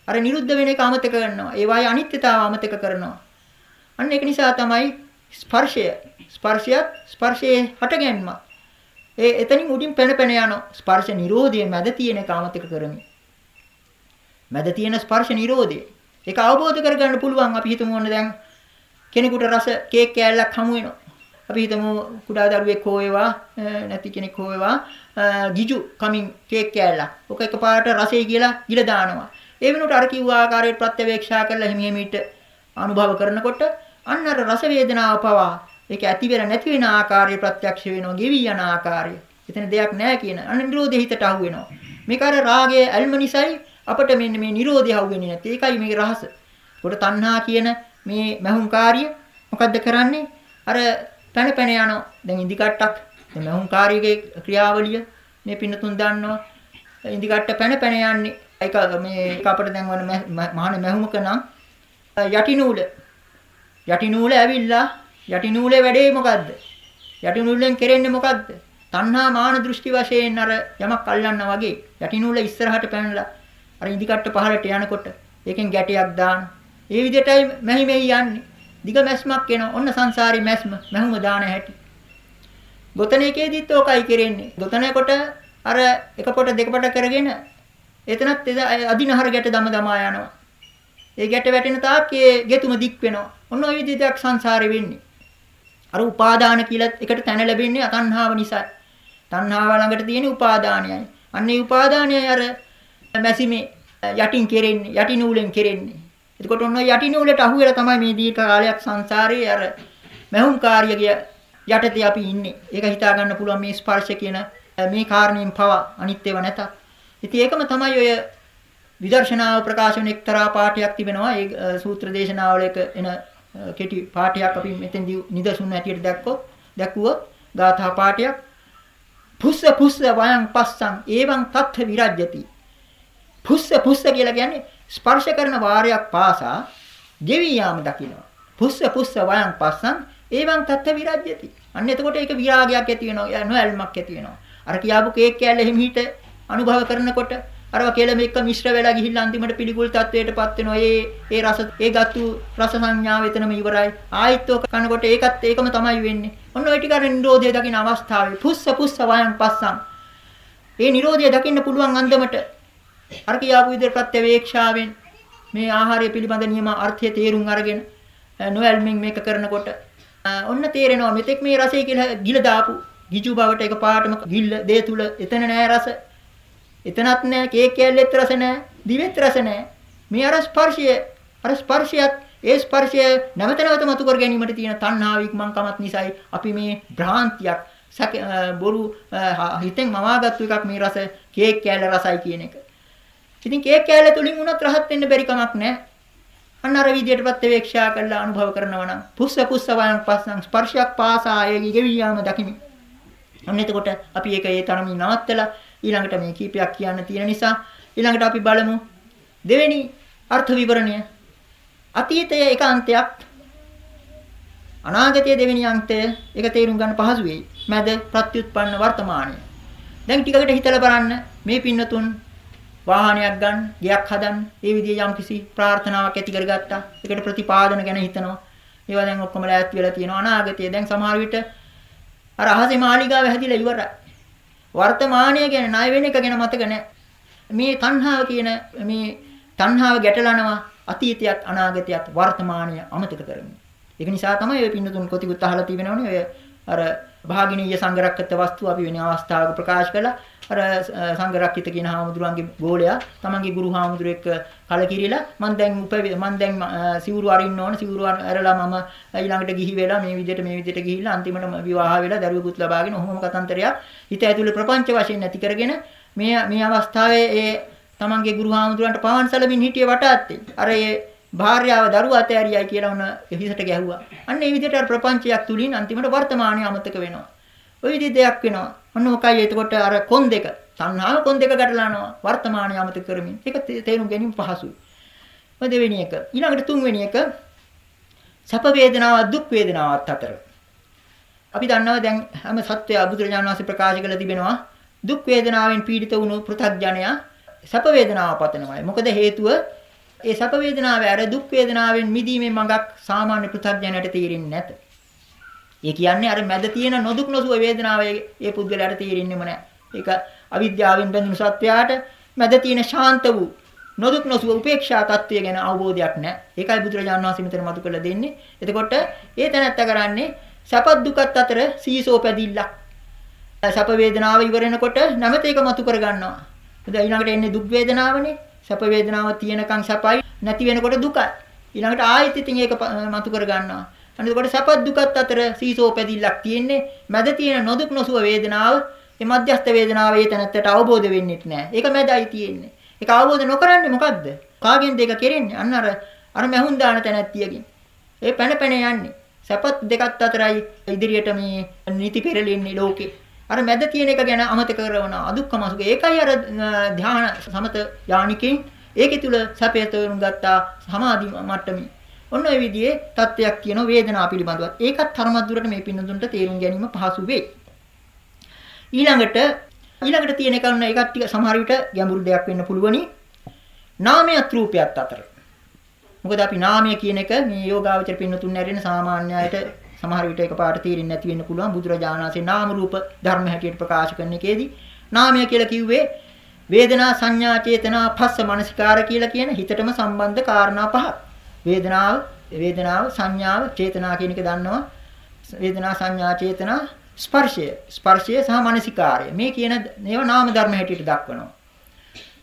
අර නිරුද්ධ වෙන එක අමතක කරනවා. ඒවායේ අනිත්‍යතාව අමතක කරනවා. අන්න ඒක නිසා තමයි ස්පර්ශය ස්පර්ශයත් ස්පර්ශයේ හටගැන්ම. ඒ එතනින් උඩින් පැන පැන යන ස්පර්ශ නිරෝධයේ මැද තියෙන කාමතික කරමි. මැද තියෙන ස්පර්ශ නිරෝධය. ඒක අවබෝධ කරගන්න පුළුවන් අපි හිතමු ඕන දැන් කෙනෙකුට රස කේක් කෑල්ලක් හමු වෙනවා. අපි හිතමු කුඩා දරුවෙක් හෝ වේවා නැති කෙනෙක් හෝ වේවා ගිජු කමින් කේක් කෑල්ලක්. ඔක එකපාරට රසයි කියලා ගිල දානවා. ඒ වෙනුවට අර කිව්ව ආකාරයට ප්‍රත්‍යවේක්ෂා කරලා හිමි හිමීට අනුභව කරනකොට අන්න අර රස වේදනාව පවා ඒක ඇති වෙලා නැති වෙන ආකාරය ප්‍රත්‍යක්ෂ වෙනවා ගෙවි යන ආකාරය. එතන දෙයක් නැහැ කියන අන්න නිරෝධය හිතට අහු වෙනවා. මේක අර රාගයේ ඇල්ම නිසායි අපිට මෙන්න මේ Nirodha හවුවෙන්නේ නැති. ඒකයි මේකේ රහස. කොට තණ්හා කියන මේ මහුම් කාර්ය මොකද්ද කරන්නේ? අර පැන පැන යන දැන් ඉදි කට්ටක් මේ මහුම් කාර්යයේ ක්‍රියාවලිය මේ පින්නතුන් දන්නවා. ඉදි කට්ට පැන පැන යන්නේ. ඒක මේ ඒක අපිට දැන් වන මහාන මහුමක නම් යටි නූල යටි නූල ඇවිල්ලා යටි නූලේ වැඩේ මොකද්ද? යටි නූලෙන් කරන්නේ මොකද්ද? තණ්හා මාන දෘෂ්ටි වශයෙන් අර යමක් අල්ලන්න වගේ යටි නූල ඉස්සරහට පැනලා අර ඉදිකට පහළට යනකොට ඒකෙන් ගැටයක් දාන. ඒ විදිහටයි මෙහි මෙහි යන්නේ. දිග මැස්මක් එනවා. ඔන්න සංසාරي මැස්ම මහුම දාන හැටි. ගොතන එකේදීත් ඕකයි කරන්නේ. ගොතනකොට අර එක පොට දෙක පොට කරගෙන එතනත් අදිනහර ගැට දම දමා යනවා. ඒ ගැට වැටෙන තාක් ඒ ගෙතුම දික් වෙනවා. ඔන්න ඔය විදිහට සංසාරේ වෙන්නේ. අර උපාදාන කියලා එකට තැන ලැබෙන්නේ අතණ්හාව නිසා. තණ්හාව ළඟට තියෙන උපාදානයයි. අන්න ඒ උපාදානයයි අර මැසිමේ යටින් කෙරෙන්නේ යටි නූලෙන් කෙරෙන්නේ. එතකොට ඔන්න යටි නූලට අහු වෙලා තමයි මේ දීර්ඝ කාලයක් සංසාරේ අර මහුම් කාර්යය යටතේ අපි ඉන්නේ. ඒක හිතා ගන්න පුළුවන් මේ ස්පර්ශ කියන මේ කාරණයෙන් පවා අනිත්‍යව නැතත්. ඉතින් ඒකම තමයි ඔය විදර්ශනාව ප්‍රකාශ වෙන එක්තරා පාඨයක් තිබෙනවා. ඒ සූත්‍ර දේශනාවල එක එන කෙටි පාඨයක් අපි මෙතෙන්දී නිදසුන් හැටියට දැක්කොත් දැක්ුවොත් ගාථා පාඨයක් පුස්ස පුස්ස වයං පස්සං එවං තත්ථ විරජ්‍යති පුස්ස පුස්ස කියලා කියන්නේ ස්පර්ශ කරන වාරයක් පාසා ගෙවි යාම දකිනවා. පුස්ස පුස්ස වයන් පස්සන් ඒවන් තත්ත විරජ්‍යති. අන්න එතකොට ඒක විරාගයක් ඇති වෙනවා. නොඇල්මක් ඇති වෙනවා. අර කියාපු කේක් කෑල්ල හිමිහිට අනුභව කරනකොට අරව කියලා මේක මිශ්‍ර වෙලා ගිහිල්ලා අන්තිමට පිළිකුල් තත්වයටපත් වෙනවා. ඒ ඒ රස ඒ ගත්තු රස සංඥාව එතනම ඉවරයි. ආයිත් ඔක කනකොට ඒකත් ඒකම තමයි වෙන්නේ. ඔන්න ඔය ටික අර නිරෝධය දකින්න අවස්ථාවේ පුස්ස පුස්ස වයන් පස්සන් ඒ Nirodha දකින්න පුළුවන් අන්දමට අර කියාපු විදිහට ප්‍රත්‍යවේක්ෂාවෙන් මේ ආහාරය පිළිබඳ නියම අර්ථය තේරුම් අරගෙන නොයල්මින් මේක කරනකොට ඔන්න තේරෙනවා මෙතෙක් මේ රසය කියලා ගිල දාපු ගිජු බවට එක පාටම ගිල්ල දේ තුල එතන නෑ රස. එතනත් නෑ කේක් කැල්ලෙත් රස නෑ, දිවෙත් රස නෑ. මේ අර ස්පර්ශය අර ස්පර්ශයත් ඒ ස්පර්ශය නැවත නැවත මතු කර ගැනීමට තියෙන තණ්හාව ඉක්මන්කමත් නිසායි අපි මේ භ්‍රාන්තියක් බොරු හිතෙන් මවාගත්තු එකක් මේ රස කේක් කෑල්ල රසයි කියන එක. ඉතින් කේක් කෑල්ල තුලින් උනත් රහත් වෙන්න බැරි කමක් නැහැ. අන්න අර විදියට ප්‍රත්‍යවේක්ෂා කරලා අනුභව කරනවා නම් පුස්ස පුස්ස වයන් පස්සන් ස්පර්ශයක් පාසා ඒ ගෙවි යාම දකිමි. අන්න එතකොට අපි ඒක ඒ තරමින් නවත්තලා ඊළඟට මේ කීපයක් කියන්න තියෙන නිසා ඊළඟට අපි බලමු දෙවෙනි අර්ථ විවරණය. අතීතයේ එක අන්තයක් අනාගතයේ දෙවෙනි අන්තය ඒක තේරුම් ගන්න පහසු වෙයි. මැද ප්‍රත්‍යুৎපන්න වර්තමානය. දැන් ටිකකට හිතලා බලන්න මේ පින්නතුන් වාහනයක් ගන්න, ගයක් හදන්න, ඒ විදිහේ යම්කිසි ප්‍රාර්ථනාවක් ඇති කරගත්තා. ඒකට ප්‍රතිපාදන ගැන හිතනවා. ඒවා දැන් ඔක්කොම ලෑස්ති වෙලා තියෙනවා. අනාගතයේ දැන් සමහර විට අර අහසේ මාලිගාව හැදිලා ඉවරයි. වර්තමානය ගැන ණය වෙන එක ගැන මතක නැහැ. මේ තණ්හාව කියන මේ තණ්හාව ගැටලනවා අතීතයත් අනාගතයත් වර්තමානය අමතක කරමින්. ඒක නිසා තමයි ඔය පින්නතුන් කොතිකුත් අහලා තියෙනවනේ ඔය අර භාගිනීය සංගරක්කත වස්තු අපි වෙන අවස්ථාවක ප්‍රකාශ කළා. අර සංගරක්කිත කියන හාමුදුරුවන්ගේ ගෝලයා තමන්ගේ ගුරු හාමුදුරුව එක්ක කලකිරිලා මම දැන් මම දැන් සිවුරු අරින්න ඕන සිවුරු අරලා මම ඊළඟට ගිහි වෙලා මේ විදිහට මේ විදිහට ගිහිල්ලා අන්තිමට විවාහ වෙලා දරුවෙකුත් ලබාගෙන ඔහොම කතන්තරයක් හිත ඇතුලේ ප්‍රපංච වශයෙන් නැති කරගෙන මේ මේ අවස්ථාවේ ඒ තමන්ගේ ගුරු හාමුදුරන්ට පවන් සැලමින් හිටියේ වටාත්තේ අර ඒ භාර්යාව දරුවා අතෑරියයි කියලා උන හිසට ගැහුවා. අන්න ඒ විදිහට අර ප්‍රපංචයක් තුලින් අන්තිමට වර්තමානය අමතක වෙනවා. ওই විදිහ දෙයක් වෙනවා. ඔන්න මොකයි එතකොට අර කොන් දෙක තණ්හාව කොන් දෙක ගැටලනවා වර්තමානය අමතක කරමින්. ඒක තේරුම් ගැනීම පහසුයි. ඔය දෙවෙනි එක. ඊළඟට තුන්වෙනි එක සැප වේදනාව දුක් වේදනාවත් අතර. අපි දන්නවා දැන් හැම සත්‍යය බුදුරජාණන් වහන්සේ ප්‍රකාශ කළ තිබෙනවා දුක් වේදනාවෙන් පීඩිත වුණු පෘථග්ජනයා සැප වේදනාව පතනවායි. මොකද හේතුව ඒ සැප වේදනාව ඇර දුක් වේදනාවෙන් මිදීමේ මඟක් සාමාන්‍ය පෘථග්ජනයට තේරෙන්නේ නැත. ඒ කියන්නේ අර මැද තියෙන නොදුක් නොසුව වේදනාව ඒ පුද්ගලයාට තේරෙන්නේම නැහැ. ඒක අවිද්‍යාවෙන් බැඳුණු සත්වයාට මැද තියෙන ශාන්ත වූ නොදුක් නොසුව උපේක්ෂා තත්වය ගැන අවබෝධයක් නැහැ. ඒකයි බුදුරජාණන් වහන්සේ මෙතන මතු කරලා දෙන්නේ. එතකොට ඒ තැනත්ත කරන්නේ සැපත් දුකත් අතර සීසෝ පැදිල්ලක්. සැප වේදනාව ඉවරනකොට නැමත ඒක මතු කර ගන්නවා. දැන් ඊළඟට එන්නේ දුක් වේදනාවනේ. සැප වේදනාව තියෙනකන් සැපයි නැති වෙනකොට දුකයි. ඊළඟට ආයෙත් ඉතින් ඒක මතු කර ගන්නවා. අනිත් සැපත් දුකත් අතර සීසෝ පැදිල්ලක් තියෙන්නේ. මැද තියෙන නොදුක් නොසුව වේදනාව, ඒ මධ්‍යස්ථ වේදනාව ඒ තැනත්තට අවබෝධ වෙන්නේ නැහැ. ඒක මැදයි තියෙන්නේ. ඒක අවබෝධ නොකරන්නේ මොකද්ද? කාගෙන්ද ඒක කෙරෙන්නේ? අන්න අර අර මහුන් දාන තැනැත්තියකින්. ඒ පැන පැන යන්නේ. සැපත් දෙකත් අතරයි ඉදිරියට මේ නීති පෙරලෙන්නේ ලෝකේ. අර මැද තියෙන එක ගැන අමතක කරන අදුක්කම සුඛ. ඒකයි අර ධ්‍යාන සමත යානිකෙන් ඒකේ තුල සැපය තේරුම් ගත්තා සමාධි මට්ටමේ. ඔන්න ඔය විදිහේ தත්වයක් කියන වේදනාව පිළිබඳව. ඒකත් තරමක් දුරට මේ පින්නතුන්ට තේරුම් ගැනීම පහසු වෙයි. ඊළඟට ඊළඟට තියෙන එක නේද ඒකත් ටික සමහර විට ගැඹුරු දෙයක් වෙන්න පුළුවනි. නාමයත් රූපයත් අතර. මොකද අපි නාමය කියන එක මේ යෝගාවචර පින්නතුන් නැරෙන සාමාන්‍ය අයට සමහර විට එකපාරට තීරින් නැති වෙන්න පුළුවන් බුදුරජාණන් වහන්සේ නාම රූප ධර්ම හැටියට ප්‍රකාශ කරන එකේදී නාමය කියලා කිව්වේ වේදනා සංඥා චේතනා පස්ස මනසිකාර කියලා කියන හිතටම සම්බන්ධ කාරණා පහක්. වේදනාව, වේදනාව, සංඥාව, චේතනා කියන එක දන්නවා. වේදනා සංඥා චේතනා ස්පර්ශය, ස්පර්ශය සහ මනසිකාරය. මේ කියන ඒවා නාම ධර්ම හැටියට දක්වනවා.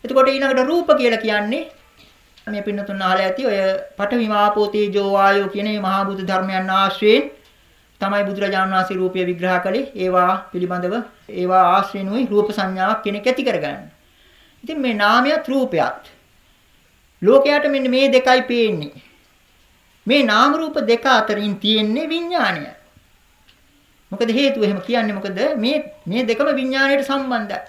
එතකොට ඊළඟට රූප කියලා කියන්නේ මේ පින්නතුන් අහලා ඇති ඔය පඨවිමාපෝ තේජෝ වායෝ කියන මේ මහා බුදු ධර්මයන් ආශ්‍රයෙන් තමයි බුදුරජාණන් වහන්සේ රූපය විග්‍රහ කළේ. ඒවා පිළිබඳව ඒවා ආශ්‍රේනුයි රූප සංඥාවක් කෙනෙක් ඇති කරගන්න. ඉතින් මේ නාමයත් රූපයත් ලෝකයට මෙන්න මේ දෙකයි පේන්නේ. මේ නාම රූප දෙක අතරින් තියෙන්නේ විඥාණය. මොකද හේතුව එහෙම කියන්නේ මොකද මේ මේ දෙකම විඥාණයට සම්බන්ධයි.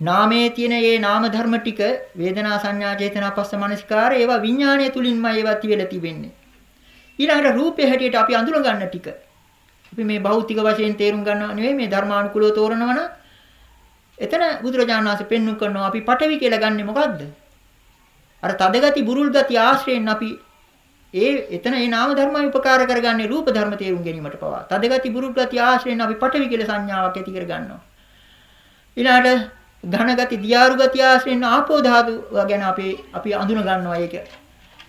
නාමයේ තියෙන මේ නාම ධර්ම ටික වේදනා සංඥා චේතනා පස්ස මනසිකාර ඒවා විඥාණය තුලින්මයි ඒවා තියලා තිබෙන්නේ. ඊළඟට රූපේ හැටියට අපි අඳුර ගන්න ටික. අපි මේ භෞතික වශයෙන් තේරුම් ගන්නව නෙවෙයි මේ ධර්මානුකූලව තෝරනවන එතන බුදුරජාණන් වහන්සේ පෙන්වු කරනවා අපි පටවි කියලා ගන්නෙ මොකද්ද? අර තදගති බුරුල් ගති ආශ්‍රයෙන් අපි ඒ එතන ඒ නාම ධර්මයි උපකාර කරගන්නේ රූප ධර්ම තේරුම් ගැනීමට පවා. තදගති බුරුල් ගති ආශ්‍රයෙන් අපි පටවි කියලා සංඥාවක් ඇති කරගන්නවා. ඊළාට ඝන ගති, දියාරු ගති ආශ්‍රයෙන් ආපෝ ධාතු ගැන අපි අපි හඳුන ගන්නවා ඒක.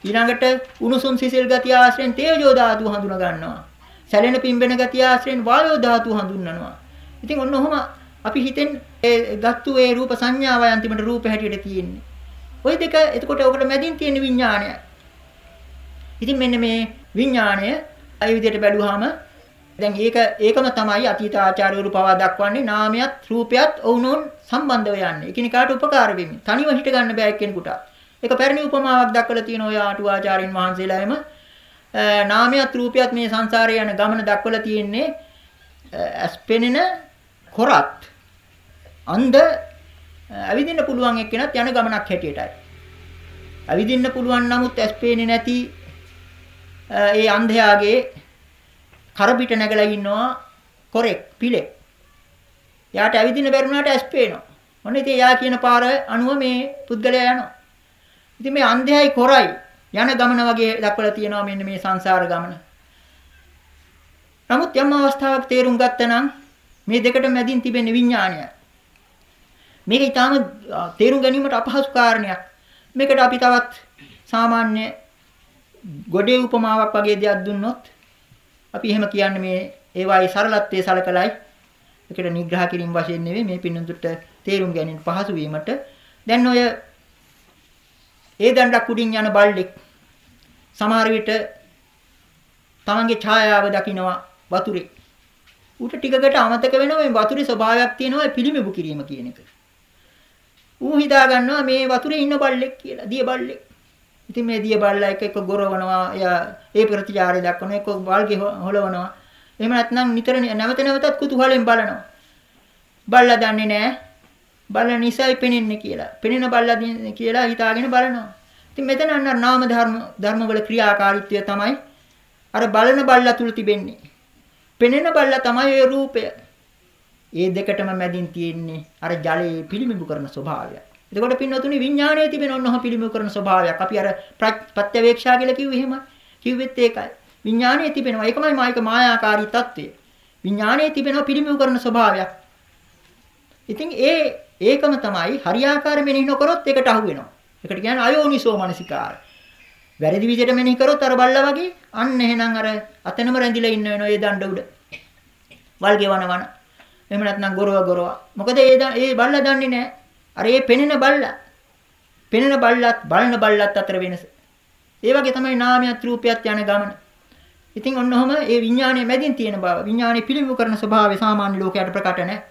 ඊළඟට උණුසුම් සිසිල් ගති ආශ්‍රයෙන් තේජෝ ධාතු හඳුන ගන්නවා. සැලෙන පිම්බෙන ගති ආශ්‍රයෙන් වායෝ ධාතු හඳුන්වනවා. ඉතින් ඔන්න ඔහම අපි හිතෙන් ඒ ගත්තු ඒ රූප සංඥාවයි අන්තිමට රූප හැටියට තියෙන්නේ. ওই දෙක එතකොට ඔකට මැදින් තියෙන විඥානය. ඉතින් මෙන්න මේ විඥාණය අය විදිහට බැලුවාම දැන් ඒක ඒකම තමයි අතීත ආචාර්යවරු පවා දක්වන්නේ නාමයත් රූපයත් ඔවුනොන් සම්බන්ධව යන්නේ. එකිනෙකාට උපකාර වෙමින්. තනිව හිට ගන්න බෑ එක්කෙනෙකුට. ඒක පැරණි උපමාවක් දක්වලා තියෙනවා ඔය ආටු ආචාර්යින් වහන්සේලාම නාමයත් රූපයත් මේ සංසාරේ යන ගමන දක්වලා තියෙන්නේ අස්පෙනෙන කොරත් අන්ධ ඇවිදින්න පුළුවන් එක්කෙනත් යන ගමනක් හැටියටයි. ඇවිදින්න පුළුවන් නමුත් ඇස් පේන්නේ නැති ඒ අන්ධයාගේ කරපිට නැගලා ඉන්නවා කොරෙක් පිලෙක්. යාට ඇවිදින්න බැරුණාට ඇස් පේනවා. ඔන්න ඉතින් යා කියන පාර අනුව මේ පුද්ගලයා යනවා. ඉතින් මේ අන්ධයයි කොරයි යන ගමන වගේ දක්වලා තියෙනවා මෙන්න මේ සංසාර ගමන. නමුත් යම් අවස්ථාවක් තේරුම් ගත්තනම් මේ දෙකට මැදින් තිබෙන විඥානය. මේක ඊටාම තේරුම් ගැනීමට අපහසු කාරණයක්. මේකට අපි තවත් සාමාන්‍ය ගොඩේ උපමාවක් වගේ දෙයක් දුන්නොත් අපි එහෙම කියන්නේ මේ ඒවායි සරලත්වයේ සලකලයි ඒකට නිග්‍රහ කිරීම වශයෙන් නෙවෙයි මේ පින්නතුට තේරුම් ගැනීම පහසු වීමට දැන් ඔය ඒ දණ්ඩක් උඩින් යන බල්ලෙක් සමහර විට තමන්ගේ ඡායාව දකිනවා වතුරේ ඌට ටිකකට අමතක වෙනවා මේ වතුරේ ස්වභාවයක් තියෙනවා පිළිඹු කිරීම කියන එක. ඌ හිතා ගන්නවා මේ වතුරේ ඉන්න බල්ලෙක් කියලා, දිය බල්ලෙක්. ඉතින් මේ දිය බල්ලා එක එක ගොරවනවා, එයා ඒ ප්‍රතිචාරය දක්වනවා, එක වල්ගේ හොලවනවා. එහෙම නැත්නම් නිතර නැවත නැවතත් කුතුහලෙන් බලනවා. බල්ලා දන්නේ නැහැ. බල්ලා නිසයි පෙනෙන්නේ කියලා. පෙනෙන බල්ලා කියලා හිතාගෙන බලනවා. ඉතින් මෙතන අන්න නාම ධර්ම ධර්මවල ක්‍රියාකාරීත්වය තමයි අර බලන බල්ලා තුල තිබෙන්නේ. පෙනෙන බල්ලා තමයි ඒ රූපය. ඒ දෙකටම මැදින් තියෙන්නේ අර ජලයේ පිළිඹු කරන ස්වභාවය. එතකොට පින්නතුනි විඥානයේ තිබෙන ඔන්නහ පිළිඹු කරන ස්වභාවයක්. අපි අර ප්‍රත්‍යවේක්ෂා කියලා කිව්වේ එහෙමයි. කිව්වෙත් ඒකයි. විඥානයේ තිබෙනවා. ඒකමයි මායික මායාකාරී తත්වය. විඥානයේ තිබෙනවා පිළිඹු කරන ස්වභාවයක්. ඉතින් ඒ ඒකම තමයි හරියාකාර මෙනෙහි නොකරොත් ඒකට අහු වෙනවා. ඒකට කියන්නේ අයෝනිසෝ මනසිකාර. වැරදි විදිහට මෙනෙහි කරොත් අර බල්ලා වගේ අන්න එහෙනම් අර අතනම රැඳිලා ඉන්න වෙනවා ඒ දණ්ඩ උඩ. වල් ගෙවනවන. එහෙම නැත්නම් ගොරව ගොරව. මොකද ඒ ඒ බල්ලා දන්නේ නැහැ. අර ඒ පෙනෙන බල්ලා. පෙනෙන බල්ලත් බලන බල්ලත් අතර වෙනස. ඒ වගේ තමයි නාමයත් රූපයත් යන ගමන. ඉතින් ඔන්න ඔහම ඒ විඥානයේ මැදින් තියෙන බව විඥානයේ පිළිඹු කරන ස්වභාවය සාමාන්‍ය ලෝකයට ප්‍රකට නැහැ.